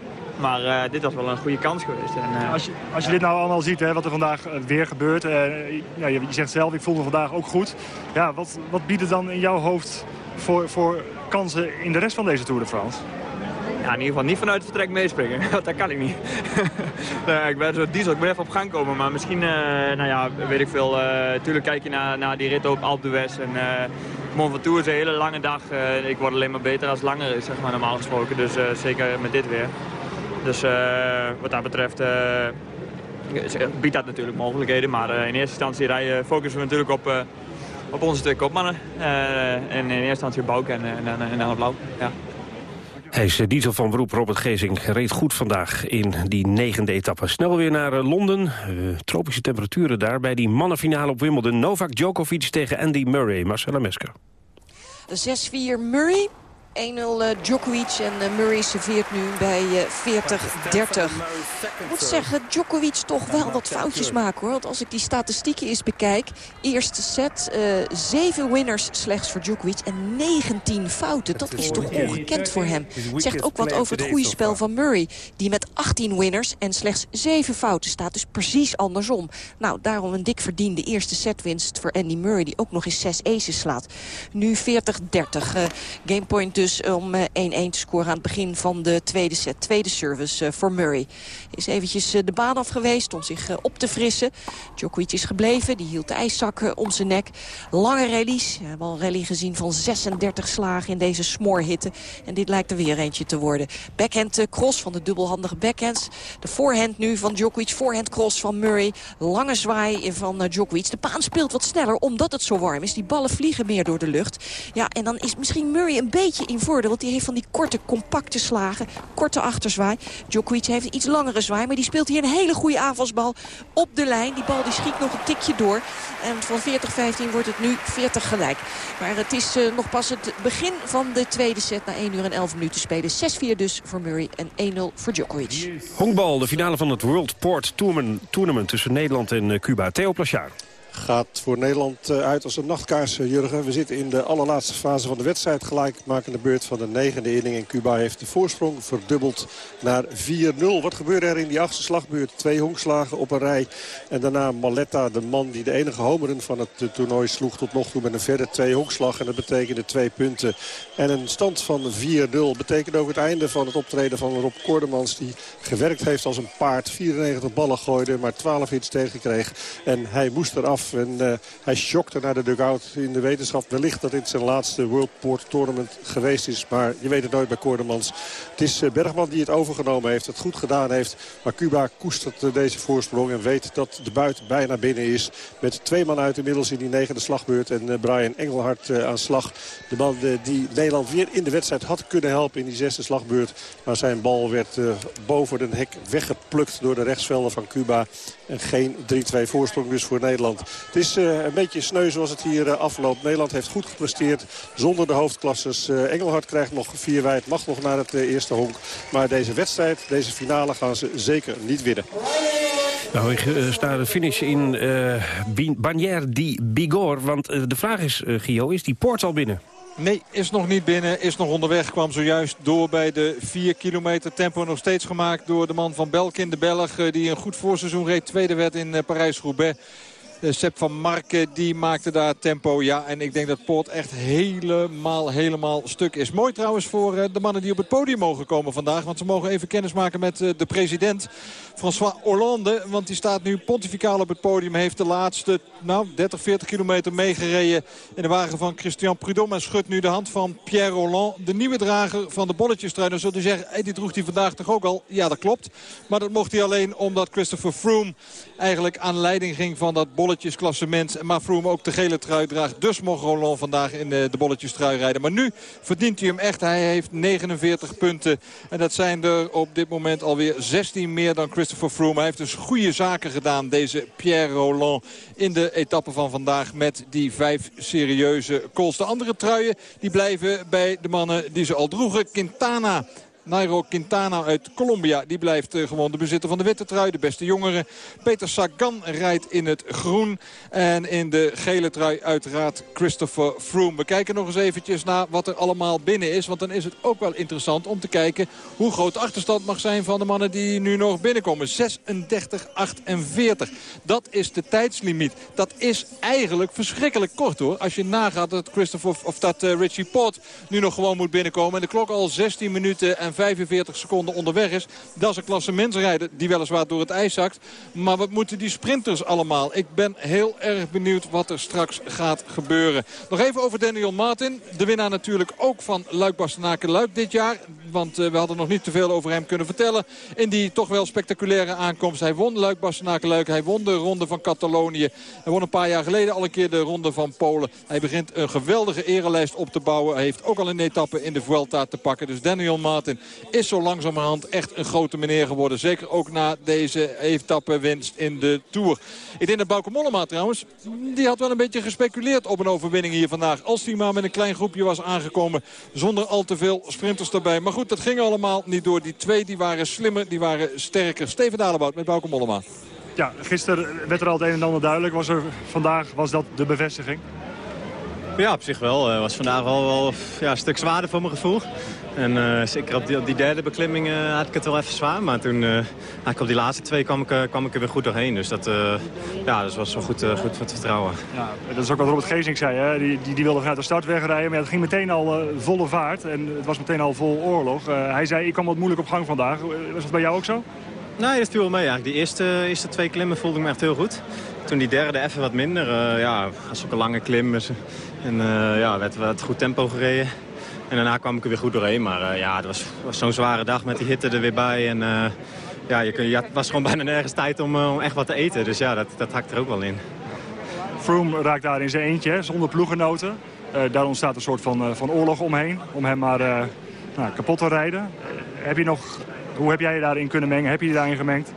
Maar dit was wel een goede kans geweest. En, als, je, als je dit nou allemaal ziet, hè, wat er vandaag weer gebeurt. ja, je, zegt zelf, ik voelde vandaag ook goed. Ja, wat, wat biedt het dan in jouw hoofd voor, voor kansen in de rest van deze Tour de France? Ja, in ieder geval niet vanuit het vertrek meespringen. [LAUGHS] dat kan ik niet. [LAUGHS] nee, ik ben zo diesel, ik ben even op gang komen. Maar misschien, nou ja, weet ik veel. Tuurlijk kijk je naar, naar die rit op Alpe d'Huez. En Mont Ventoux is een hele lange dag. ik word alleen maar beter als het langer is, zeg maar, normaal gesproken. Dus zeker met dit weer. Dus wat dat betreft biedt dat natuurlijk mogelijkheden. Maar in eerste instantie rijden, focussen we natuurlijk op, op onze twee kopmannen. en in eerste instantie op Bouk en, en, en, dan op Blauw. Ja. Hij is eh, diesel van beroep. Robert Gezing reed goed vandaag in die negende etappe. Snel weer naar eh, Londen. Uh, tropische temperaturen daar bij die mannenfinale op Wimbledon. Novak Djokovic tegen Andy Murray. Marcella Mesker. 6-4 Murray 1-0 uh, Djokovic en uh, Murray serveert nu bij uh, 40-30. Ik moet zeggen, Djokovic toch wel wat foutjes maken hoor. Want als ik die statistieken eens bekijk. Eerste set, uh, 7 winners slechts voor Djokovic en 19 fouten. Dat is toch ongekend voor hem. Zegt ook wat over het goede spel van Murray. Die met 18 winners en slechts 7 fouten staat. Dus precies andersom. Nou, daarom een dik verdiende eerste setwinst voor Andy Murray. Die ook nog eens 6 aces slaat. Nu 40-30. gamepoint dus dus om 1-1 eh, te scoren aan het begin van de tweede set. Tweede service eh, voor Murray. Is eventjes eh, de baan af geweest om zich op te frissen. Djokovic is gebleven, die hield de ijszak om zijn nek. Lange rallies. We hebben al een rally gezien van 36 slagen in deze smoorhitte. En dit lijkt er weer eentje te worden. Backhand cross van de dubbelhandige backhands. De voorhand nu van Djokovic. Voorhand cross van Murray. Lange zwaai van Djokovic. De baan speelt wat sneller omdat het zo warm is. Die ballen vliegen meer door de lucht. Ja, en dan is misschien Murray een beetje in voordeel. Want die heeft van die korte, compacte slagen. Korte achterzwaai. Djokovic heeft iets langere zwaai. Maar die speelt hier een hele goede aanvalsbal op de lijn. Die bal die schiet nog een tikje door. En van 40-15 wordt het nu 40 gelijk. Maar het is uh, nog pas het begin van de tweede set. Na 1 uur en 11 minuten spelen. 6-4 dus voor Murray en 1-0 voor Djokovic. Honkbal, de finale van het World Port Tournament tussen Nederland en uh, Cuba. Theo Plachard gaat voor Nederland eh, uit als een nachtkaars, eh, Jurgen. We zitten in de allerlaatste fase van de wedstrijd. Gelijkmakende beurt van de negende inning. En Cuba heeft de voorsprong verdubbeld naar 4-0. Wat gebeurde er in die achtste slagbeurt? Twee honkslagen op een rij. En daarna Maletta, de man die de enige homeren van het eh, toernooi sloeg tot nog toe met een verder twee honkslag. En dat betekende twee punten. En een stand van 4-0 betekent ook het einde van het optreden van Rob Kordemans. Die gewerkt heeft als een paard. 94 ballen gooide, maar 12 hits tegenkreeg. En hij moest eraf en uh, hij shockte naar de dugout in de wetenschap. Wellicht dat dit zijn laatste World Port Tournament geweest is. Maar je weet het nooit bij Koordemans. Het is uh, Bergman die het overgenomen heeft. Het goed gedaan heeft. Maar Cuba koestert uh, deze voorsprong. En weet dat de buit bijna binnen is. Met twee man uit inmiddels in die negende slagbeurt. En Brian Engelhard aan slag. De man die Nederland weer in de wedstrijd had kunnen helpen in die zesde slagbeurt. Maar zijn bal werd boven de hek weggeplukt door de rechtsvelden van Cuba. En geen 3-2 voorsprong dus voor Nederland. Het is uh, een beetje sneu zoals het hier uh, afloopt. Nederland heeft goed gepresteerd zonder de hoofdklasses. Uh, Engelhard krijgt nog vier wijd, mag nog naar het eerste honk. Maar deze wedstrijd, deze finale gaan ze zeker niet winnen. Nou, ik sta de finish in uh, Bagnères di Bigorre. Want de vraag is, Gio, is die poort al binnen? Nee, is nog niet binnen. Is nog onderweg. Kwam zojuist door bij de 4 kilometer tempo. Nog steeds gemaakt door de man van Belkin, de Belg. Die een goed voorseizoen reed. Tweede werd in Parijs-Roubaix. Uh, Sepp van Marken die maakte daar tempo. Ja, en ik denk dat Poort echt helemaal, helemaal stuk is. Mooi trouwens voor uh, de mannen die op het podium mogen komen vandaag. Want ze mogen even kennis maken met uh, de president François Hollande. Want die staat nu pontificaal op het podium. Heeft de laatste nou, 30, 40 kilometer meegereden in de wagen van Christian Prudhomme. En schudt nu de hand van Pierre Roland. De nieuwe drager van de bolletjestrui. Dan zult u zeggen, hey, die droeg hij vandaag toch ook al? Ja, dat klopt. Maar dat mocht hij alleen omdat Christopher Froome eigenlijk aan leiding ging van dat bolletje bolletjesklassement. Maar Froome ook de gele trui draagt. Dus mocht Roland vandaag in de, de bolletjestrui rijden. Maar nu verdient hij hem echt. Hij heeft 49 punten. En dat zijn er op dit moment alweer 16 meer dan Christopher Froome. Hij heeft dus goede zaken gedaan, deze Pierre Roland. In de etappe van vandaag met die vijf serieuze calls. De andere truien die blijven bij de mannen die ze al droegen. Quintana Nairo Quintana uit Colombia. Die blijft uh, gewoon de bezitter van de witte trui. De beste jongere. Peter Sagan rijdt in het groen. En in de gele trui uiteraard Christopher Froome. We kijken nog eens eventjes naar wat er allemaal binnen is. Want dan is het ook wel interessant om te kijken hoe groot de achterstand mag zijn van de mannen die nu nog binnenkomen. 36-48. Dat is de tijdslimiet. Dat is eigenlijk verschrikkelijk kort hoor. Als je nagaat dat Christopher of dat uh, Richie Port nu nog gewoon moet binnenkomen. En de klok al 16 minuten en 45 seconden onderweg is. Dat is een klassementsrijder die weliswaar door het ijs zakt. Maar wat moeten die sprinters allemaal? Ik ben heel erg benieuwd wat er straks gaat gebeuren. Nog even over Daniel Martin. De winnaar natuurlijk ook van Luik Bastenaken Luik dit jaar. Want uh, we hadden nog niet te veel over hem kunnen vertellen. In die toch wel spectaculaire aankomst. Hij won Luik Bastenaken Luik. Hij won de ronde van Catalonië. Hij won een paar jaar geleden al een keer de ronde van Polen. Hij begint een geweldige erelijst op te bouwen. Hij heeft ook al een etappe in de Vuelta te pakken. Dus Daniel Martin is zo langzamerhand echt een grote meneer geworden. Zeker ook na deze etappewinst in de Tour. Ik denk dat Bauke Mollema trouwens, die had wel een beetje gespeculeerd op een overwinning hier vandaag. Als hij maar met een klein groepje was aangekomen zonder al te veel sprinters erbij. Maar goed, dat ging allemaal niet door. Die twee die waren slimmer, die waren sterker. Steven Dalebout met Bauke Mollema. Ja, gisteren werd er al het een en ander duidelijk. Was er, vandaag was dat de bevestiging? Ja, op zich wel. Het was vandaag wel, wel ja, een stuk zwaarder voor mijn gevoel. En uh, zeker op die, op die, derde beklimming uh, had ik het wel even zwaar. Maar toen, uh, op die laatste twee kwam ik, kwam ik er weer goed doorheen. Dus dat, ja, dat was wel goed, goed voor te vertrouwen. Ja, dat is ook wat Robert Geesink zei. Hè? Die, die, die, wilde vanuit de start wegrijden. Maar het ging meteen al volle vaart. En het was meteen al vol oorlog. hij zei, ik kwam wat moeilijk op gang vandaag. Was dat bij jou ook zo? Nee, dat viel wel mee eigenlijk. Die eerste, eerste twee klimmen voelde ik me echt heel goed. Toen die derde even wat minder. ja, was ook een lange klim. En ja, werd, werd goed tempo gereden. En daarna kwam ik er weer goed doorheen. Maar uh, ja, het was, was zo'n zware dag met die hitte er weer bij. En uh, ja, je, kun, het was gewoon [LAUGHS] bijna nergens tijd om, uh, om echt wat te eten. Dus ja, dat, dat hakt er ook wel in. Froome raakt daar in zijn eentje, zonder ploegenoten. daar ontstaat een soort van, van oorlog omheen. Om hem maar nou, kapot te rijden. heb je nog, hoe heb jij je daarin kunnen mengen? Heb je je daarin gemengd?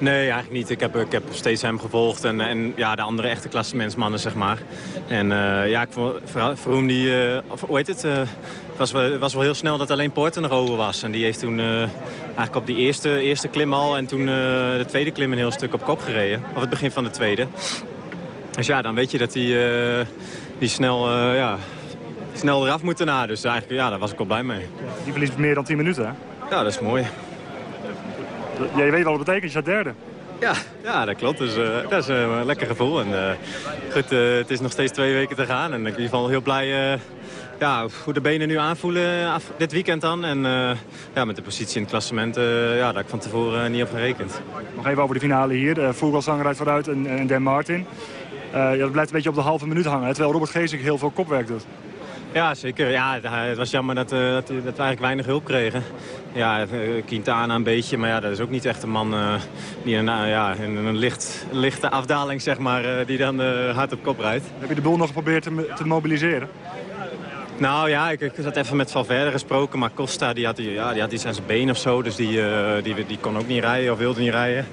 Nee, eigenlijk niet. Ik heb, ik heb steeds hem gevolgd en, en ja, de andere echte klassementsmannen, zeg maar. En uh, ja, ik vond Vroom die, uh, of, hoe heet het, uh, was, wel, was wel heel snel dat alleen Poorten nog over was. En die heeft toen eigenlijk op die eerste, eerste klim al en toen de tweede klim een heel stuk op kop gereden. Of het begin van de tweede. Dus ja, dan weet je dat die, die snel, ja, snel eraf moet na. Dus eigenlijk, ja, daar was ik wel blij mee. Die verliest meer dan 10 minuten, hè? Ja, dat is mooi. Jij weet wat het betekent, je staat derde. Ja, ja, dat klopt. Dus, uh, dat is uh, een lekker gevoel. En, uh, goed, het is nog steeds twee weken te gaan. En ik ben in ieder geval heel blij ja, hoe de benen nu aanvoelen af, dit weekend dan. En ja, met de positie in het klassement, ja, daar ik van tevoren niet op gerekend. Nog even over de finale hier. Rijdt vooruit en, en Dan Martin. ja, dat blijft een beetje op de halve minuut hangen. Terwijl Robert Geesink heel veel kopwerk doet. Ja, zeker. Ja, het was jammer dat, uh, dat, dat, we eigenlijk weinig hulp kregen. Ja, eh, Quintana een beetje, maar ja, dat is ook niet echt een man uh, die een, uh, ja, in een licht, lichte afdaling, zeg maar, die dan hard op kop rijdt. Heb je de boel nog geprobeerd te, te mobiliseren? Nou ja, ik, ik had even met Valverde gesproken, maar Costa die had, ja, die had iets aan zijn been of zo. Dus die, die, die kon ook niet rijden of wilde niet rijden.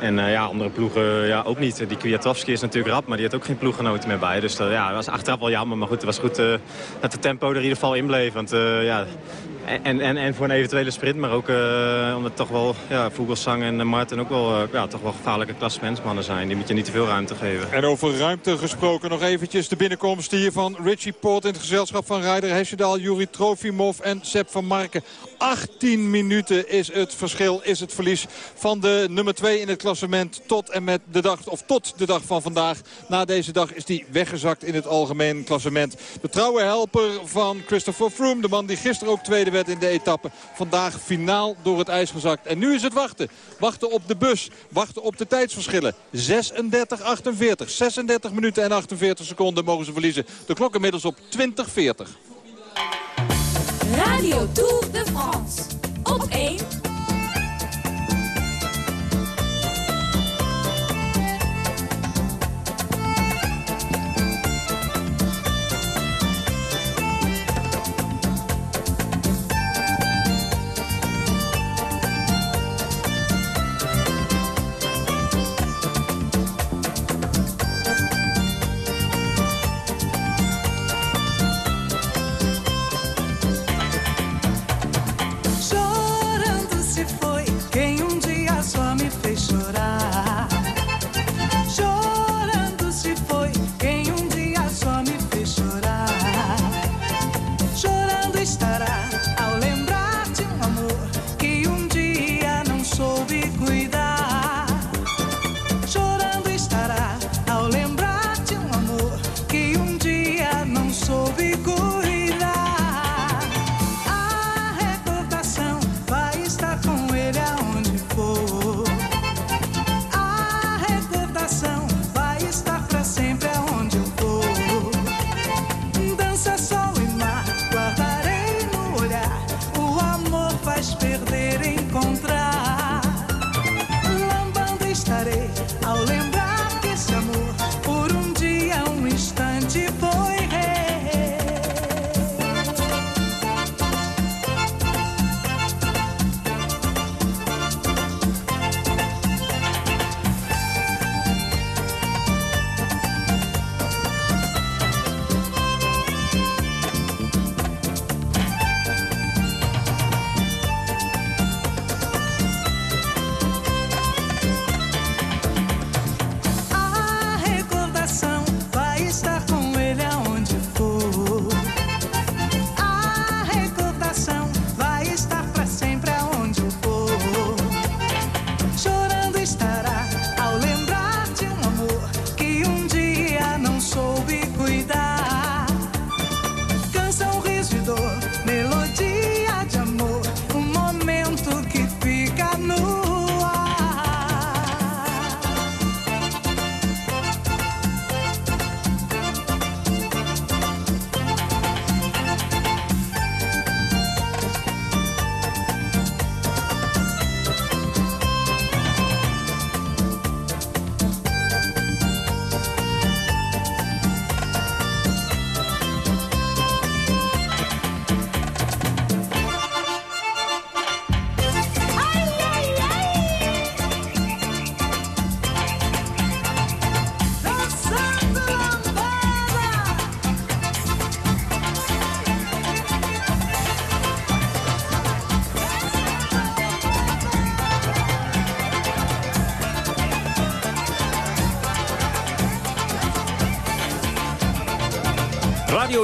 En uh, ja, andere ploegen ja, ook niet. Die Kwiatowski is natuurlijk rap, maar die had ook geen ploeggenoten meer bij. Dus uh, ja, dat was achteraf wel jammer. Maar goed, het was goed uh, dat de tempo er in ieder geval in bleef. Want ja, en, en, en voor een eventuele sprint, maar ook omdat toch wel ja, Vogelsang en Martin ook wel, ja, toch wel gevaarlijke klassementsmannen zijn. Die moet je niet te veel ruimte geven. En over ruimte gesproken nog eventjes de binnenkomst hier van Richie Port in het gezelschap van Ryder Hesjedal, Juri Trofimov en Sepp van Marken. 18 minuten is het verschil, is het verlies van de nummer 2 in het klassement tot en met de dag, of tot de dag van vandaag. Na deze dag is die weggezakt in het algemeen klassement. De trouwe helper van Christopher Froome, de man die gisteren ook tweede werd in de etappe. Vandaag finaal door het ijs gezakt. En nu is het wachten. Wachten op de bus. Wachten op de tijdsverschillen. 36-48. 36 minuten en 48 seconden mogen ze verliezen. De klok inmiddels op 20-40. Radio Tour Op 1.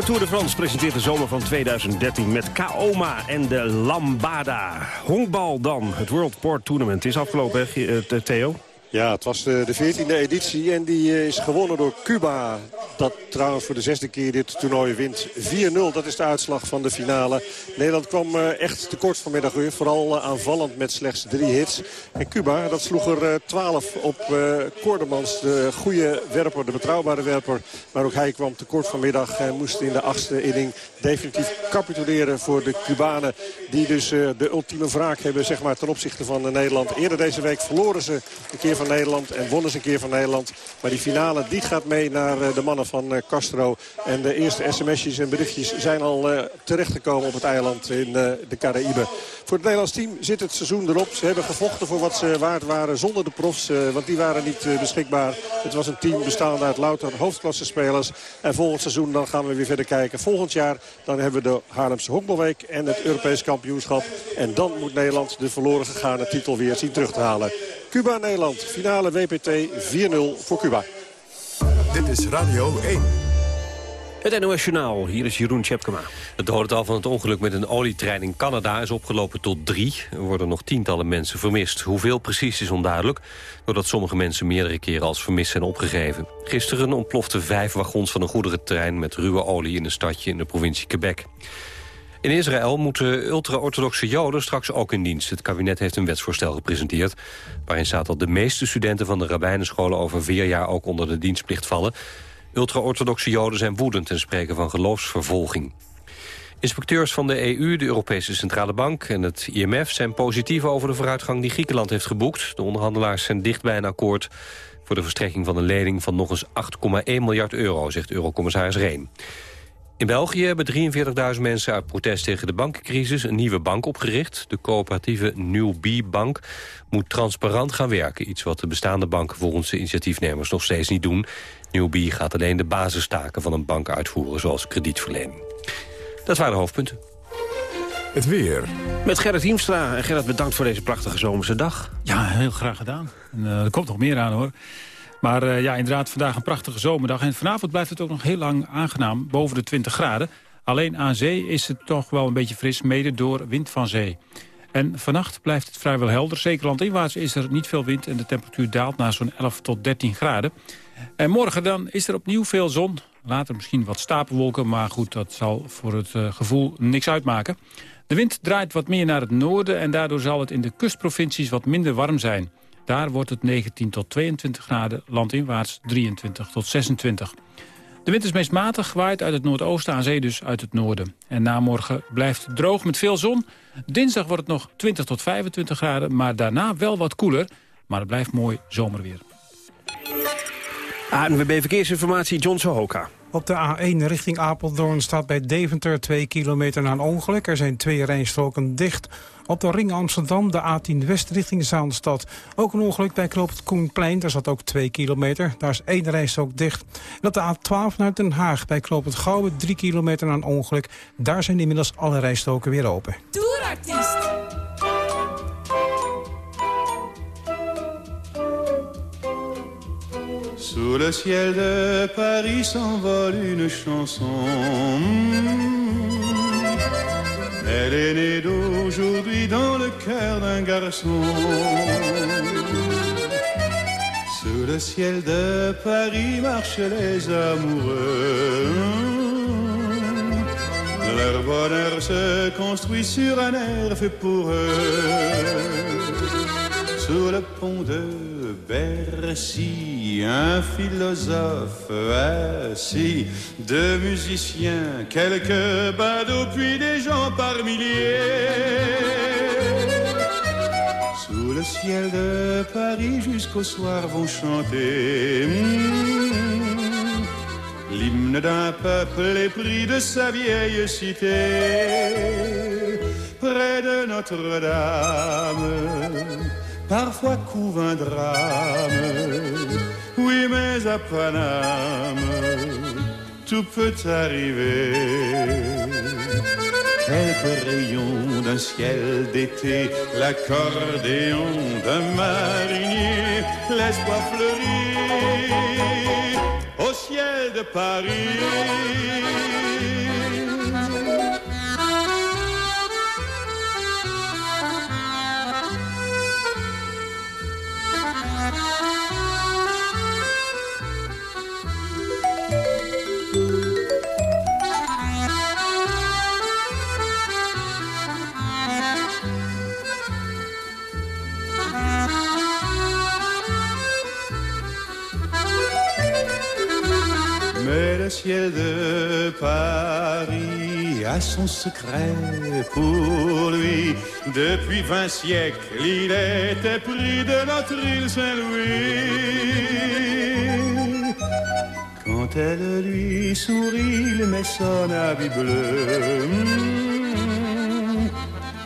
Tour de France presenteert de zomer van 2013 met Kaoma en de Lambada. Honkbal dan. Het World Port Tournament is afgelopen, eh, Theo? Ja, het was de, de 14e editie en die eh, is gewonnen door Cuba. Trouwens voor de zesde keer dit toernooi wint. 4-0, dat is de uitslag van de finale. Nederland kwam eh, echt tekort vanmiddag weer. Vooral eh, aanvallend met slechts drie hits. En Cuba, dat sloeg er 12 op Koordemans. De goede werper, de betrouwbare werper. Maar ook hij kwam tekort vanmiddag. En moest in de achtste inning definitief capituleren voor de Cubanen. Die dus de ultieme wraak hebben zeg maar, ten opzichte van Nederland. Eerder deze week verloren ze een keer van Nederland en wonnen ze een keer van Nederland. Maar die finale die gaat mee naar eh, de mannen van eh, Castro. En de eerste sms'jes en berichtjes zijn al uh, terechtgekomen op het eiland in de Caraïbe. Voor het Nederlands team zit het seizoen erop. Ze hebben gevochten voor wat ze waard waren zonder de profs. want die waren niet beschikbaar. Het was een team bestaande uit louter hoofdklasse spelers. En volgend seizoen dan gaan we weer verder kijken. Volgend jaar dan hebben we de Haarlemse Honkbalweek en het Europees kampioenschap. En dan moet Nederland de verloren gegaane titel weer zien terug te halen. Cuba-Nederland. Finale WPT 4-0 voor Cuba. Dit is Radio 1. Het NOS Journaal, hier is Jeroen Tjepkema. Het dodental van het ongeluk met een olietrein in Canada is opgelopen tot drie. Er worden nog tientallen mensen vermist. Hoeveel precies is onduidelijk, doordat sommige mensen meerdere keren als vermist zijn opgegeven. Gisteren ontploften vijf wagons van een goederentrein met ruwe olie in een stadje in de provincie Quebec. In Israël moeten ultra-orthodoxe joden straks ook in dienst. Het kabinet heeft een wetsvoorstel gepresenteerd... waarin staat dat de meeste studenten van de rabbijnenscholen... over vier jaar ook onder de dienstplicht vallen. Ultra-orthodoxe joden zijn woedend en spreken van geloofsvervolging. Inspecteurs van de EU, de Europese Centrale Bank en het IMF... zijn positief over de vooruitgang die Griekenland heeft geboekt. De onderhandelaars zijn dicht bij een akkoord... voor de verstrekking van een lening van nog eens 8,1 miljard euro, zegt Eurocommissaris Reen. In België hebben 43.000 mensen uit protest tegen de bankencrisis een nieuwe bank opgericht. De coöperatieve New B Bank moet transparant gaan werken. Iets wat de bestaande banken volgens de initiatiefnemers nog steeds niet doen. New B gaat alleen de basistaken van een bank uitvoeren, zoals kredietverlening. Dat waren de hoofdpunten. Het weer. Met Gerrit Hiemstra. En Gerrit, bedankt voor deze prachtige zomerse dag. Ja, heel graag gedaan. En, uh, er komt nog meer aan, hoor. Maar uh, ja, inderdaad, vandaag een prachtige zomerdag. En vanavond blijft het ook nog heel lang aangenaam, boven de 20 graden. Alleen aan zee is het toch wel een beetje fris, mede door wind van zee. En vannacht blijft het vrijwel helder. Zeker landinwaarts is er niet veel wind en de temperatuur daalt naar zo'n 11 tot 13 graden. En morgen dan is er opnieuw veel zon. Later misschien wat stapelwolken, maar goed, dat zal voor het uh, gevoel niks uitmaken. De wind draait wat meer naar het noorden en daardoor zal het in de kustprovincies wat minder warm zijn. Daar wordt het 19 tot 22 graden, landinwaarts 23 tot 26. De wind is meest matig, waait uit het noordoosten aan zee dus uit het noorden. En na morgen blijft het droog met veel zon. Dinsdag wordt het nog 20 tot 25 graden, maar daarna wel wat koeler. Maar het blijft mooi zomerweer. ANWB Verkeersinformatie, John Sohoka. Op de A1 richting Apeldoorn staat bij Deventer 2 kilometer na een ongeluk. Er zijn twee rijstroken dicht. Op de ring Amsterdam, de A10 West richting Zaanstad. Ook een ongeluk bij Knoop het Koenplein, daar zat ook 2 kilometer. Daar is één rijstrook dicht. En op de A12 naar Den Haag bij Knoop het Gouwen, 3 kilometer na een ongeluk. Daar zijn inmiddels alle rijstroken weer open. Toerartiest. Sous le ciel de Paris s'envole une chanson. Elle est née d'aujourd'hui dans le cœur d'un garçon. Sous le ciel de Paris marchent les amoureux. Leur bonheur se construit sur un air fait pour eux. Sous le pont de Bercy, un philosophe assis, deux musiciens, quelques badauds, puis des gens par milliers. Sous le ciel de Paris, jusqu'au soir vont chanter mm, l'hymne d'un peuple épris de sa vieille cité. Près de Notre-Dame parfois couvre un drame. Oui, mais à Paname, tout peut arriver. Quelques rayons d'un ciel d'été, l'accordéon d'un marinier, l'espoir fleurit au ciel de Paris le ciel de Paris a son secret pour lui. Depuis vingt siècles, il était pris de notre île Saint-Louis. Quand elle lui sourit, il met son habit bleu.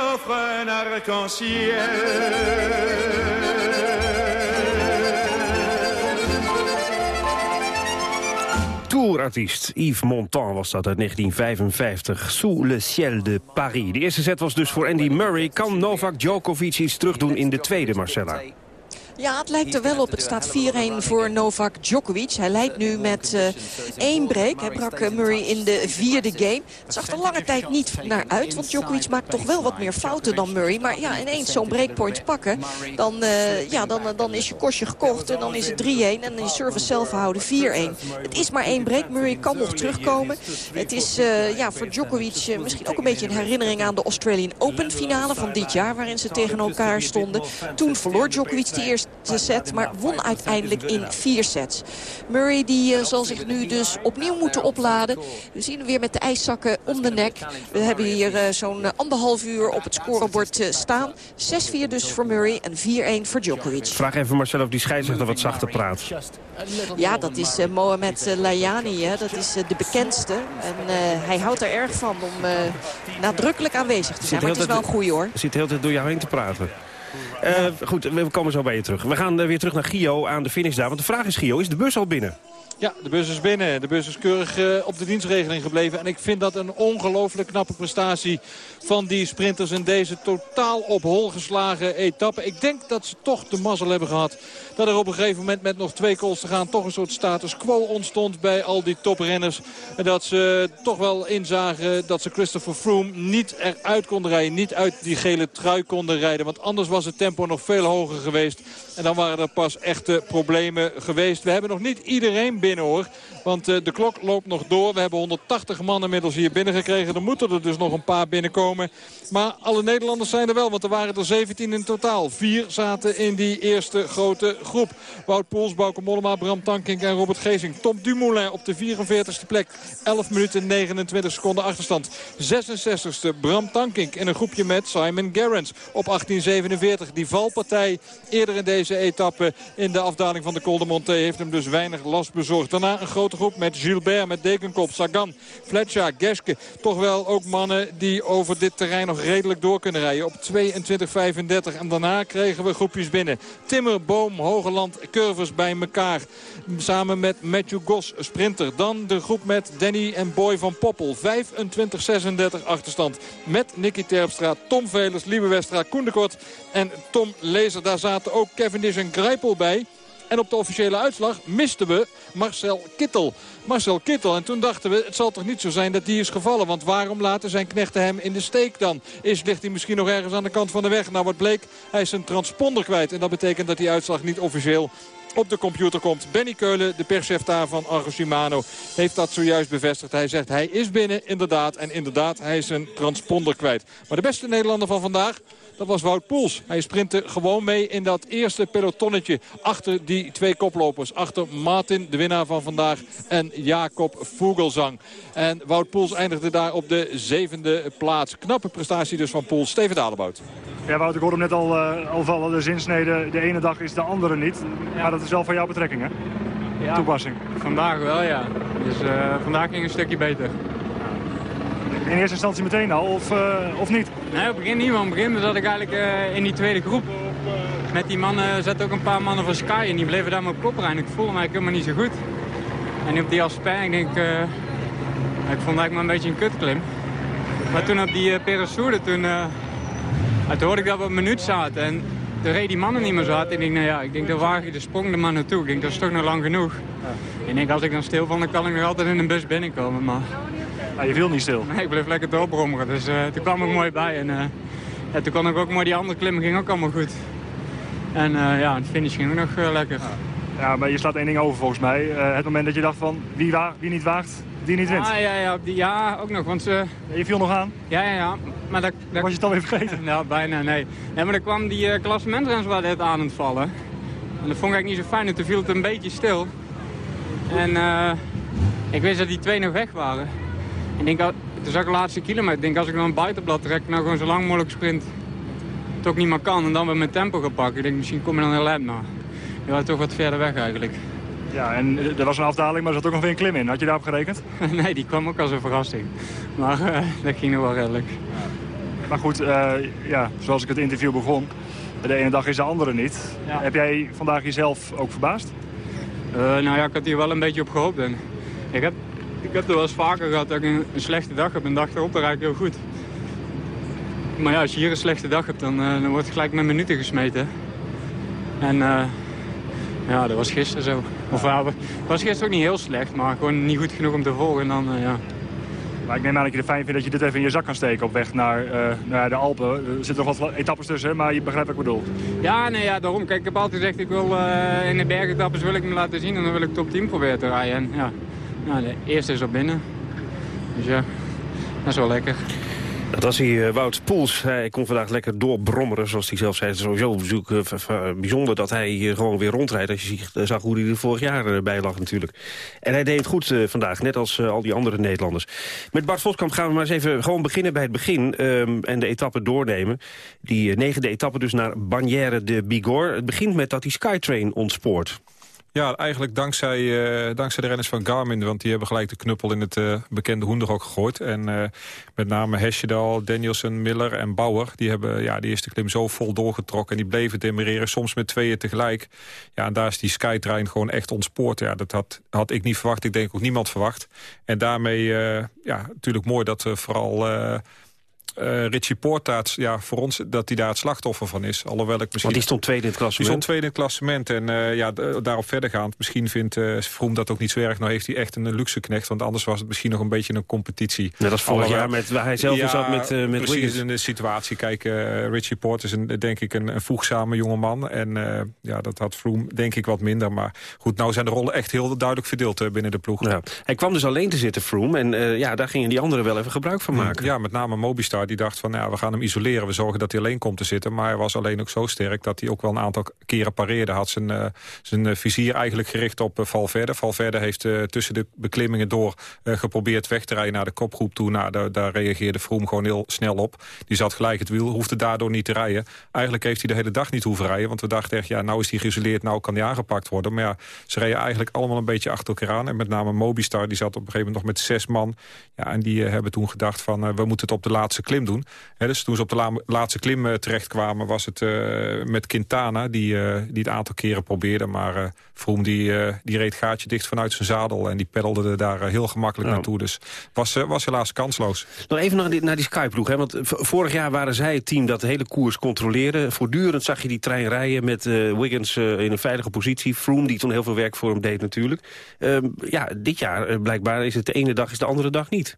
offre un arc-en-ciel. Tourartiest Yves Montand was dat uit 1955. Sous le ciel de Paris. De eerste set was dus voor Andy Murray. Kan Novak Djokovic iets terugdoen in de tweede, Marcella? Ja, het lijkt er wel op. Het staat 4-1 voor Novak Djokovic. Hij leidt nu met uh, één break. Hij brak uh, Murray in de vierde game. Het zag er lange tijd niet naar uit. Want Djokovic maakt toch wel wat meer fouten dan Murray. Maar ja, ineens zo'n breakpoint pakken. Dan, uh, ja, dan, dan is je kostje gekocht. En dan is het 3-1. En je service zelf houden 4-1. Het is maar één break. Murray kan nog terugkomen. Het is ja, voor Djokovic misschien ook een beetje een herinnering aan de Australian Open finale van dit jaar. Waarin ze tegen elkaar stonden. Toen verloor Djokovic de eerste set, maar won uiteindelijk in vier sets. Murray die uh, zal zich nu dus opnieuw moeten opladen. We zien hem weer met de ijszakken om de nek. We hebben hier uh, zo'n anderhalf uur op het scorebord staan. 6-4 dus voor Murray en 4-1 voor Djokovic. Vraag even Marcel of die scheidsrechter wat zachter praat. Ja, dat is Mohamed Layani. Hè. Dat is de bekendste. En hij houdt er erg van om nadrukkelijk aanwezig te zijn. Maar het is wel een goeie hoor. Zit de hele tijd door jou heen te praten. Uh, goed, we komen zo bij je terug. We gaan uh, weer terug naar Gio aan de finish daar. Want de vraag is, Gio, is de bus al binnen? Ja, de bus is binnen. De bus is keurig uh, op de dienstregeling gebleven. En ik vind dat een ongelooflijk knappe prestatie van die sprinters in deze totaal op hol geslagen etappe. Ik denk dat ze toch de mazzel hebben gehad dat er op een gegeven moment met nog twee calls te gaan toch een soort status quo ontstond bij al die toprenners. En dat ze toch wel inzagen dat ze Christopher Froome niet eruit konden rijden. Niet uit die gele trui konden rijden. Want anders was het tempo nog veel hoger geweest. En dan waren er pas echte problemen geweest. We hebben nog niet iedereen binnen hoor. Want uh, de klok loopt nog door. We hebben 180 man inmiddels hier binnengekregen. Er moeten er dus nog een paar binnenkomen. Maar alle Nederlanders zijn er wel. Want er waren er 17 in totaal. Vier zaten in die eerste grote groep. Wout Poels, Bauke Mollema, Bram Tankink en Robert Gezing. Tom Dumoulin op de 44ste plek. 11 minuten 29 seconden achterstand. 66ste Bram Tankink in een groepje met Simon Gerrans op 1847. Die valpartij eerder in deze etappe in de afdaling van de Col de Monte heeft hem dus weinig last bezorgd. Daarna een grote groep met Gilbert, met Dekenkop, Sagan, Fletcher, Geske. Toch wel ook mannen die over dit terrein nog redelijk door kunnen rijden. Op 22.35 en daarna kregen we groepjes binnen. Timmer, Boom, Hogeland, Curvers bij elkaar. Samen met Matthew Gos, sprinter. Dan de groep met Danny en Boy van Poppel. 25-36 achterstand. Met Nicky Terpstra, Tom Velers, Liebe Westra, Koen de Kort en Tom Lezer. Daar zaten ook Cavendish en Grijpel bij. En op de officiële uitslag misten we Marcel Kittel. Marcel Kittel. En toen dachten we, het zal toch niet zo zijn dat die is gevallen. Want waarom laten zijn knechten hem in de steek dan? Is, ligt hij misschien nog ergens aan de kant van de weg? Nou, wat bleek, hij is zijn transponder kwijt. En dat betekent dat die uitslag niet officieel op de computer komt. Benny Keulen, de perschef daar van Argo Shimano, heeft dat zojuist bevestigd. Hij zegt hij is binnen, inderdaad. En inderdaad, hij is zijn transponder kwijt. Maar de beste Nederlander van vandaag... Dat was Wout Poels. Hij sprintte gewoon mee in dat eerste pelotonnetje achter die twee koplopers. Achter Martin, de winnaar van vandaag, en Jacob Vogelsang. En Wout Poels eindigde daar op de zevende plaats. Knappe prestatie dus van Poels. Steven Dalebout. Ja, Wout, ik hoorde hem net al, uh, al vallen. De zinsnede, de ene dag is de andere niet. Ja. Maar dat is wel van jouw betrekking, hè? Ja, Toepassing. Vandaag wel, ja. Dus uh, vandaag ging een stukje beter. In eerste instantie meteen al, of, uh, of niet? Nee, op het begin niet. Maar op het begin zat ik eigenlijk uh, in die tweede groep. Met die mannen zaten ook een paar mannen van Sky en die bleven daar maar op kop rijden. Ik voelde mij helemaal niet zo goed. En op die Asper, ik denk, uh, ik vond eigenlijk maar een beetje een kutklim. Maar toen op die Peresourde, toen, toen hoorde ik dat we een minuut zaten. En de reed die mannen niet meer zo hard. Ik denk, nou ja, ik denk, de wagen de sprong er maar naartoe. Ik denk, dat is toch nog lang genoeg. Ik denk, als ik dan stil van, dan kan ik nog altijd in een bus binnenkomen. Maar... Ah, je viel niet stil? Nee, ik bleef lekker doorbrommeren. Dus uh, toen kwam ik mooi bij. En uh, ja, toen kon ik ook mooi, die andere klimmen ging ook allemaal goed. En uh, ja, het finish ging ook nog lekker. Ja, maar je slaat één ding over volgens mij. het moment dat je dacht van, wie, wa wie niet waagt, die niet wint. Ja, ja, die, ja, ook nog. Want, je viel nog aan? Ja, ja, ja. Maar dat, dat... Was je het alweer vergeten? Ja, bijna, nee. Ja, maar dan kwam die uh, klassementrens wel net aan het vallen. En dat vond ik eigenlijk niet zo fijn. En toen viel het een beetje stil. En uh, ik wist dat die twee nog weg waren. Ik denk, toen zag ik de laatste kilometer. Ik denk, als ik dan een buitenblad trek, nou gewoon zo lang mogelijk sprint. Het ook niet meer kan. En dan weer mijn tempo gaan pakken. Ik denk, misschien kom je dan heel eind na. Je was toch wat verder weg eigenlijk. Ja, en er was een afdaling, maar er zat ook nog weer een klim in. Had je daarop gerekend? [LAUGHS] nee, die kwam ook als een verrassing. Maar uh, dat ging nog wel redelijk. Maar goed, uh, ja, zoals ik het interview begon, de ene dag is de andere niet. Ja. Heb jij vandaag jezelf ook verbaasd? Uh, nou ja, ik had hier wel een beetje op gehoopt. En ik, heb, ik heb er wel eens vaker gehad dat ik een, slechte dag heb en dag erop, dan rijd ik heel goed. Maar ja, als je hier een slechte dag hebt, dan, dan wordt het gelijk met minuten gesmeten. En ja, dat was gisteren zo. Of ja, was gisteren ook niet heel slecht, maar gewoon niet goed genoeg om te volgen. En dan, ja. Ik neem aan dat je het fijn vindt dat je dit even in je zak kan steken op weg naar, uh, naar de Alpen. Er zitten nog wat etappes tussen, maar je begrijpt wat ik bedoel. Ja, nee, ja, daarom. Kijk, ik heb altijd gezegd, ik wil uh, in de bergetappes wil ik me laten zien en dan wil ik top 10 proberen te rijden. En ja, nou, de eerste is al binnen. Dus ja, dat is wel lekker. Dat was hij, uh, Wout Poels. Hij kon vandaag lekker doorbrommeren, zoals hij zelf zei. Het is sowieso bezoek, uh, bijzonder dat hij hier gewoon weer rondrijdt. Als je zag hoe hij er vorig jaar bij lag natuurlijk. En hij deed het goed vandaag, net als al die andere Nederlanders. Met Bart Voskamp gaan we maar eens even gewoon beginnen bij het begin. Um, en de etappe doornemen. Die negende etappe dus naar Bagnères de Bigorre. Het begint met dat die Skytrain ontspoort. Ja, eigenlijk dankzij, uh, dankzij de renners van Garmin. Want die hebben gelijk de knuppel in het uh, bekende hoenderhok gegooid. En uh, met name Hesjedal, Danielson, Miller en Bauer... die hebben ja, die eerste klim zo vol doorgetrokken. En die bleven demereren, soms met tweeën tegelijk. Ja, en daar is die Skytrain gewoon echt ontspoord. Ja, dat had, had ik niet verwacht. Ik denk ook niemand verwacht. En daarmee, ja, natuurlijk mooi dat vooral... Uh, Richie Portaat, ja, voor ons dat hij daar het slachtoffer van is. Alhoewel ik misschien... Want die stond tweede in het klassement. Die stond tweede in het klassement. En uh, ja, daarop verdergaand. Misschien vindt uh, Vroom dat ook niet zo erg. Nou heeft hij echt een luxe knecht. Want anders was het misschien nog een beetje een competitie. Net als vorig jaar met, waar hij zelf ja, zat met, uh, met precies in de situatie. Kijk, Richie Port is een, denk ik een, een voegzame jongeman. En ja, dat had Vroom denk ik wat minder. Maar goed, nou zijn de rollen echt heel duidelijk verdeeld binnen de ploeg. Ja. Hij kwam dus alleen te zitten, Vroom. En ja, daar gingen die anderen wel even gebruik van maken. Ja, met name Mobistar die dacht van... ja, we gaan hem isoleren, we zorgen dat hij alleen komt te zitten. Maar hij was alleen ook zo sterk dat hij ook wel een aantal keren pareerde. Had zijn, uh, zijn uh, vizier eigenlijk gericht op uh, Valverde. Valverde heeft tussen de beklimmingen door geprobeerd weg te rijden naar de kopgroep toe. Nou, daar, daar reageerde Vroom gewoon heel snel op. Die zat gelijk het wiel, hoefde daardoor niet te rijden. Eigenlijk heeft hij de hele dag niet hoeven rijden. Want we dachten echt, ja, nou is hij geïsoleerd, nou kan hij aangepakt worden. Maar ja, ze reden eigenlijk allemaal een beetje achter elkaar aan. En met name Mobistar, die zat op een gegeven moment nog met zes man. Ja, en die hebben toen gedacht van, we moeten het op de laatste klim doen dus toen ze op de la laatste klim uh, terechtkwamen... was het uh, met Quintana, die, uh, die het aantal keren probeerde. Maar Vroom die, die reed gaatje dicht vanuit zijn zadel... en die peddelde daar heel gemakkelijk oh. naartoe. Dus was, was helaas kansloos. Nog even naar die, naar die Skyploeg. Hè? Want vorig jaar waren zij het team dat de hele koers controleerde. Voortdurend zag je die trein rijden met Wiggins in een veilige positie. Froome, die toen heel veel werk voor hem deed natuurlijk. Ehm, ja, dit jaar blijkbaar is het de ene dag is de andere dag niet.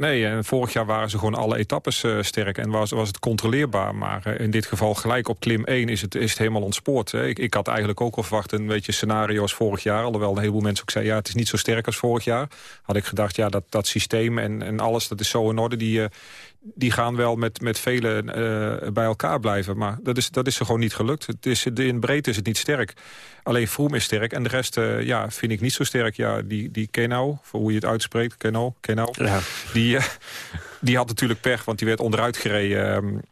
Nee, en vorig jaar waren ze gewoon alle etappes uh, sterk en was, was het controleerbaar. Maar uh, in dit geval gelijk op klim 1 is het, is het helemaal ontspoord. Hè. Ik, ik had eigenlijk ook al verwacht een beetje scenario's vorig jaar. Alhoewel een heleboel mensen ook zeiden, ja, het is niet zo sterk als vorig jaar. Had ik gedacht, ja, dat, dat systeem en, en alles, dat is zo in orde. Die, uh, die gaan wel met, met velen uh, bij elkaar blijven. Maar dat is, dat is er gewoon niet gelukt. Het is, in breedte is het niet sterk. Alleen Froome is sterk. En de rest uh, ja, vind ik niet zo sterk. Ja, die, die Kenau, voor hoe je het uitspreekt, Kenau, Kenau ja. die, uh, die had natuurlijk pech, want die werd onderuit gereden...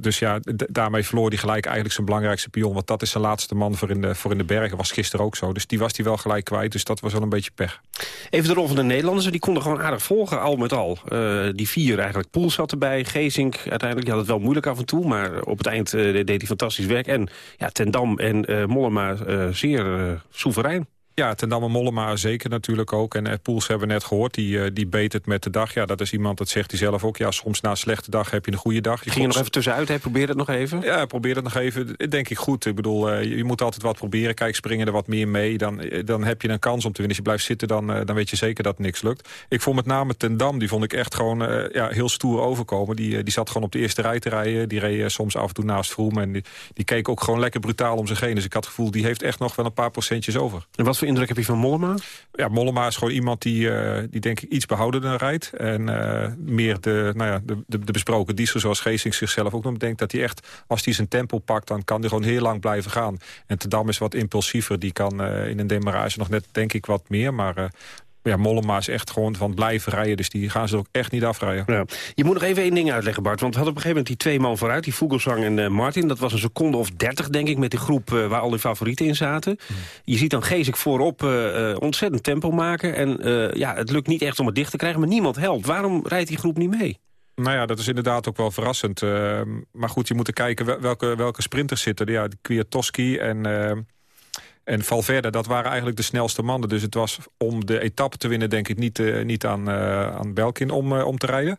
Dus ja, daarmee verloor hij gelijk eigenlijk zijn belangrijkste pion. Want dat is zijn laatste man voor in de, voor in de bergen. Was gisteren ook zo. Dus die was hij wel gelijk kwijt. Dus dat was wel een beetje pech. Even de rol van de Nederlanders. Die konden gewoon aardig volgen, al met al. Uh, die vier eigenlijk. Poel zat erbij. Gezink uiteindelijk. Die had het wel moeilijk af en toe. Maar op het eind uh, deed hij fantastisch werk. En ja, Ten Dam en uh, Mollema zeer soeverein. Ja, ten Damme Mollema zeker natuurlijk ook. En Poels hebben we net gehoord, die, uh, die beet het met de dag. Ja, dat is iemand, dat zegt hij zelf ook. Ja, soms na een slechte dag heb je een goede dag. Je Ging je nog even tussenuit, hè? probeer het nog even? Ja, probeer het nog even. Denk ik goed. Ik bedoel, uh, je moet altijd wat proberen. Kijk, springen er wat meer mee. Dan, dan heb je een kans om te winnen. Als je blijft zitten, dan, dan weet je zeker dat niks lukt. Ik vond met name ten Dam, die vond ik echt gewoon ja, heel stoer overkomen. Die, die zat gewoon op de eerste rij te rijden. Die reed soms af en toe naast Vroom. En die, die keek ook gewoon lekker brutaal om zich heen. Dus ik had het gevoel, die heeft echt nog wel een paar procentjes over. En wat voor indruk heb je van Mollema? Ja, Mollema is gewoon iemand die, uh, die denk ik iets behoudender rijdt. En uh, meer de, nou ja, de, de, besproken diesel zoals Geesink zichzelf ook nog denkt. Dat hij echt, als hij zijn tempo pakt, dan kan hij gewoon heel lang blijven gaan. En Tedam is wat impulsiever. Die kan uh, in een demarage nog net, denk ik, wat meer. Maar ja, Mollema is echt gewoon van blijven rijden. Dus die gaan ze ook echt niet afrijden. Ja. Je moet nog even één ding uitleggen, Bart. Want we hadden op een gegeven moment die twee man vooruit. Die Vogelsang en uh, Martin. Dat was een seconde of dertig, denk ik, met die groep uh, waar al die favorieten in zaten. Hmm. Je ziet dan Geesik voorop uh, ontzettend tempo maken. En ja, het lukt niet echt om het dicht te krijgen. Maar niemand helpt. Waarom rijdt die groep niet mee? Nou ja, dat is inderdaad ook wel verrassend. maar goed, je moet kijken welke, welke sprinters zitten. Ja, Kwiatkowski en... En Valverde, dat waren eigenlijk de snelste mannen. Dus het was om de etappe te winnen, denk ik, niet, uh, niet aan, uh, aan Belkin om, uh, om te rijden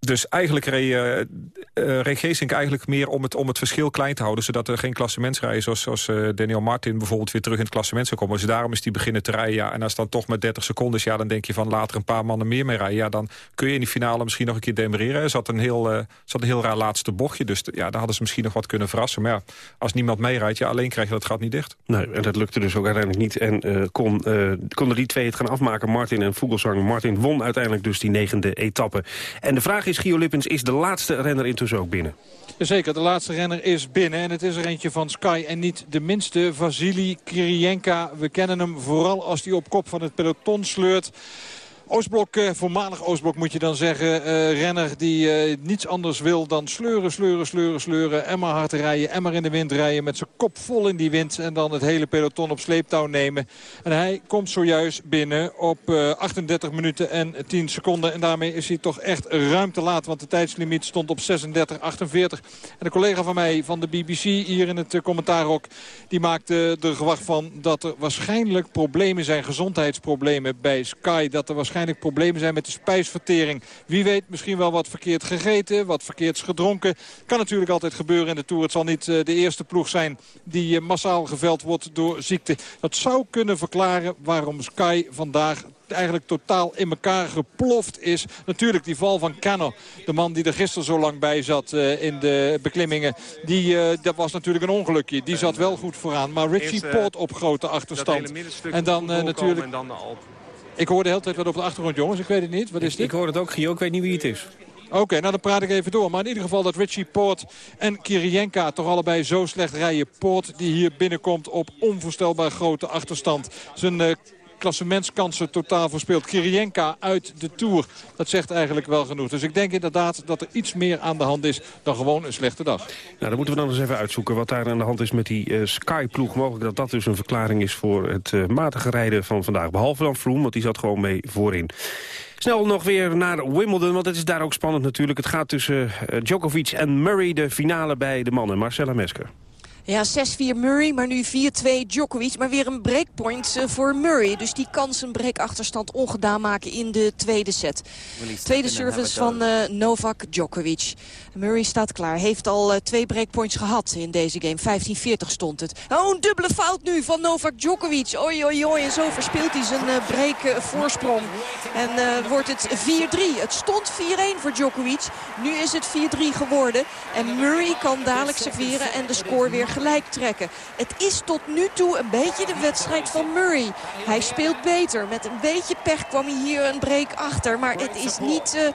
dus eigenlijk reed, uh, reed Geesink eigenlijk meer om het, om het verschil klein te houden... zodat er geen klassementsrijden zoals, zoals uh, Daniel Martin bijvoorbeeld weer terug in het klassement zou komen. Dus daarom is die beginnen te rijden. Ja, en als dan toch met 30 seconden, ja, dan denk je van later een paar mannen meer mee rijden. Ja, dan kun je in die finale misschien nog een keer demereren. Er zat een heel, uh, zat een heel raar laatste bochtje, dus ja, daar hadden ze misschien nog wat kunnen verrassen. Maar ja, als niemand meerijdt, ja, alleen krijg je dat gat niet dicht. Nee, en dat lukte dus ook uiteindelijk niet. En kon, konden die twee het gaan afmaken, Martin en Vogelsang. Martin won uiteindelijk dus die negende etappe. En de vraag is, Gio Lippens, is de laatste renner intussen ook binnen. Zeker, de laatste renner is binnen. En het is er eentje van Sky en niet de minste. Vasily Kirienka. We kennen hem vooral als hij op kop van het peloton sleurt. Oostblok, eh, voormalig Oostblok moet je dan zeggen. Uh, renner die uh, niets anders wil dan sleuren, sleuren, sleuren, sleuren. En maar hard rijden, en maar in de wind rijden. Met zijn kop vol in die wind. En dan het hele peloton op sleeptouw nemen. En hij komt zojuist binnen op uh, 38 minuten en 10 seconden. En daarmee is hij toch echt ruim te laat. Want de tijdslimiet stond op 36,48. En de collega van mij van de BBC hier in het commentaarhok... die maakte er gewacht van dat er waarschijnlijk problemen zijn. Gezondheidsproblemen bij Sky. Dat er waarschijnlijk waarschijnlijk problemen zijn met de spijsvertering. Wie weet misschien wel wat verkeerd gegeten, wat verkeerds gedronken. Kan natuurlijk altijd gebeuren in de Tour. Het zal niet uh, de eerste ploeg zijn die uh, massaal geveld wordt door ziekte. Dat zou kunnen verklaren waarom Sky vandaag eigenlijk totaal in elkaar geploft is. Natuurlijk die val van Cano, de man die er gisteren zo lang bij zat uh, in de beklimmingen. Die, uh, dat was natuurlijk een ongelukje. Die zat wel goed vooraan. Maar Richie Poort op grote achterstand. En dan uh, natuurlijk... En dan ik hoor de hele tijd wat op de achtergrond, jongens. Ik weet het niet. Wat is dit? Ik hoor het ook, Gio. Ik weet niet wie het is. Oké, okay, nou dan praat ik even door. Maar in ieder geval dat Richie Poort en Kirienka toch allebei zo slecht rijden. Poort die hier binnenkomt op onvoorstelbaar grote achterstand. Zijn uh, klassementskansen totaal verspeeld. Kirienka uit de Tour. Dat zegt eigenlijk wel genoeg. Dus ik denk inderdaad dat er iets meer aan de hand is dan gewoon een slechte dag. Nou, dan moeten we dan eens even uitzoeken wat daar aan de hand is met die uh, Sky-ploeg. Mogelijk dat dat dus een verklaring is voor het uh, matige rijden van vandaag. Behalve dan Froome, want die zat gewoon mee voorin. Snel nog weer naar Wimbledon, want het is daar ook spannend natuurlijk. Het gaat tussen uh, Djokovic en Murray, de finale bij de mannen. Marcella Mesker. Ja, 6-4 Murray, maar nu 4-2 Djokovic. Maar weer een breakpoint uh, voor Murray. Dus die kan zijn breakachterstand ongedaan maken in de tweede set. Tweede service van uh, Novak Djokovic. Murray staat klaar. Heeft al uh, twee breakpoints gehad in deze game. 15-40 stond het. Oh, een dubbele fout nu van Novak Djokovic. Oei, oei, oei. En zo verspeelt hij zijn break voorsprong. En wordt het 4-3. Het stond 4-1 voor Djokovic. Nu is het 4-3 geworden. En Murray kan dadelijk serveren en de score weer gelijk trekken. Het is tot nu toe een beetje de wedstrijd van Murray. Hij speelt beter. Met een beetje pech kwam hij hier een break achter. Maar het is niet uh, uh,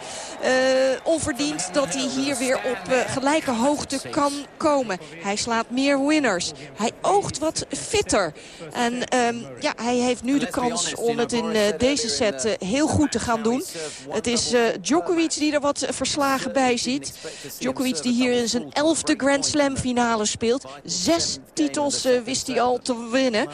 onverdiend dat hij hier weer op uh, gelijke hoogte kan komen. Hij slaat meer winners. Hij oogt wat fitter. En um, ja, hij heeft nu de kans om het in deze set heel goed te gaan doen. Het is Djokovic die er wat verslagen bij ziet. Djokovic die hier in zijn elfde Grand Slam finale speelt. Zes titels wist hij al te winnen.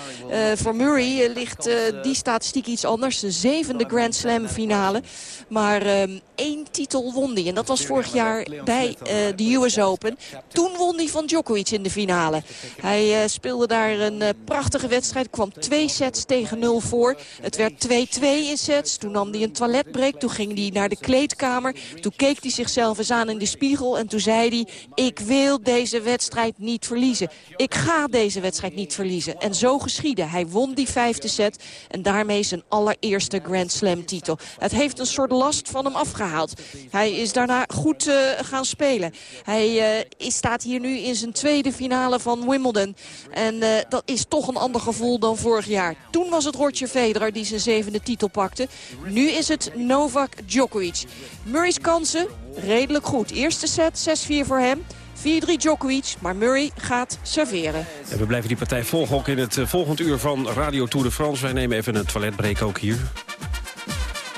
voor Murray ligt die statistiek iets anders. De zevende Grand Slam finale. Maar ehm, één titel won hij. En dat was vorig jaar bij de US Open. Toen won hij van Djokovic in de finale. Hij speelde daar een prachtige wedstrijd. Kwam twee sets tegen nul voor. Het werd 2-2 in sets. Toen nam hij een toiletbreak. Toen ging hij naar de kleedkamer. Toen keek hij zichzelf eens aan in de spiegel. En toen zei hij, ik wil deze wedstrijd niet verliezen. Ik ga deze wedstrijd niet verliezen. En zo geschiedde. Hij won die vijfde set. En daarmee zijn allereerste Grand Slam titel. Het heeft een soort last van hem afgehaald. Hij is daarna goed uh, gaan spelen. Hij uh, staat hier nu in zijn tweede finale van Wimbledon. En uh, dat is toch een ander gevoel dan vorig jaar. Toen was het Roger Federer die zijn zevende titel pakte. Nu is het Novak Djokovic. Murray's kansen redelijk goed. Eerste set 6-4 voor hem. 4-3 Djokovic, maar Murray gaat serveren. En we blijven die partij volgen ook in het uh, volgend uur van Radio Tour de France. Wij nemen even een toiletbreak ook hier.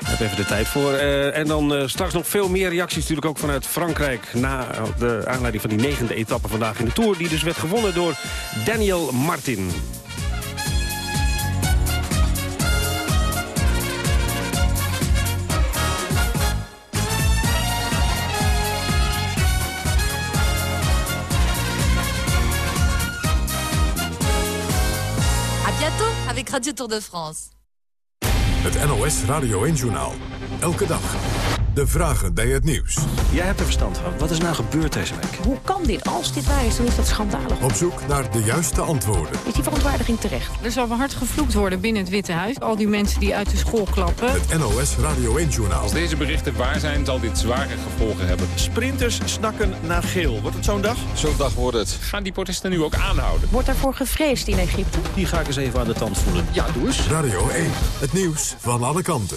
Ik heb even de tijd voor. Uh, en dan uh, straks nog veel meer reacties natuurlijk ook vanuit Frankrijk... na de aanleiding van die negende etappe vandaag in de Tour... die dus werd gewonnen door Daniel Martin. Radio Tour de France. Het NOS Radio 1-journaal. Elke dag de vragen bij het nieuws. Jij hebt er verstand van. Wat is nou gebeurd deze week? Hoe kan dit? Als dit waar is, dan is dat schandalig. Op zoek naar de juiste antwoorden. Is die verontwaardiging terecht? Er zal wel hard gevloekt worden binnen het Witte Huis. Al die mensen die uit de school klappen. Het NOS Radio 1-journaal. Als deze berichten waar zijn, zal dit zware gevolgen hebben. Sprinters snakken naar geel. Wordt het zo'n dag? Zo'n dag wordt het. Gaan die protesten nu ook aanhouden? Wordt daarvoor gevreesd in Egypte? Die ga ik eens even aan de tand voelen. Ja, doe eens. Radio 1. Het nieuws van alle kanten.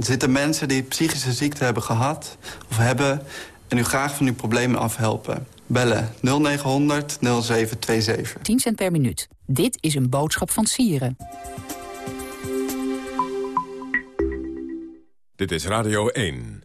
Zitten mensen die psychische ziekte hebben gehad of hebben... en u graag van uw problemen afhelpen. Bellen 0900 0727. 10 cent per minuut. Dit is een boodschap van Sieren. Dit is Radio 1.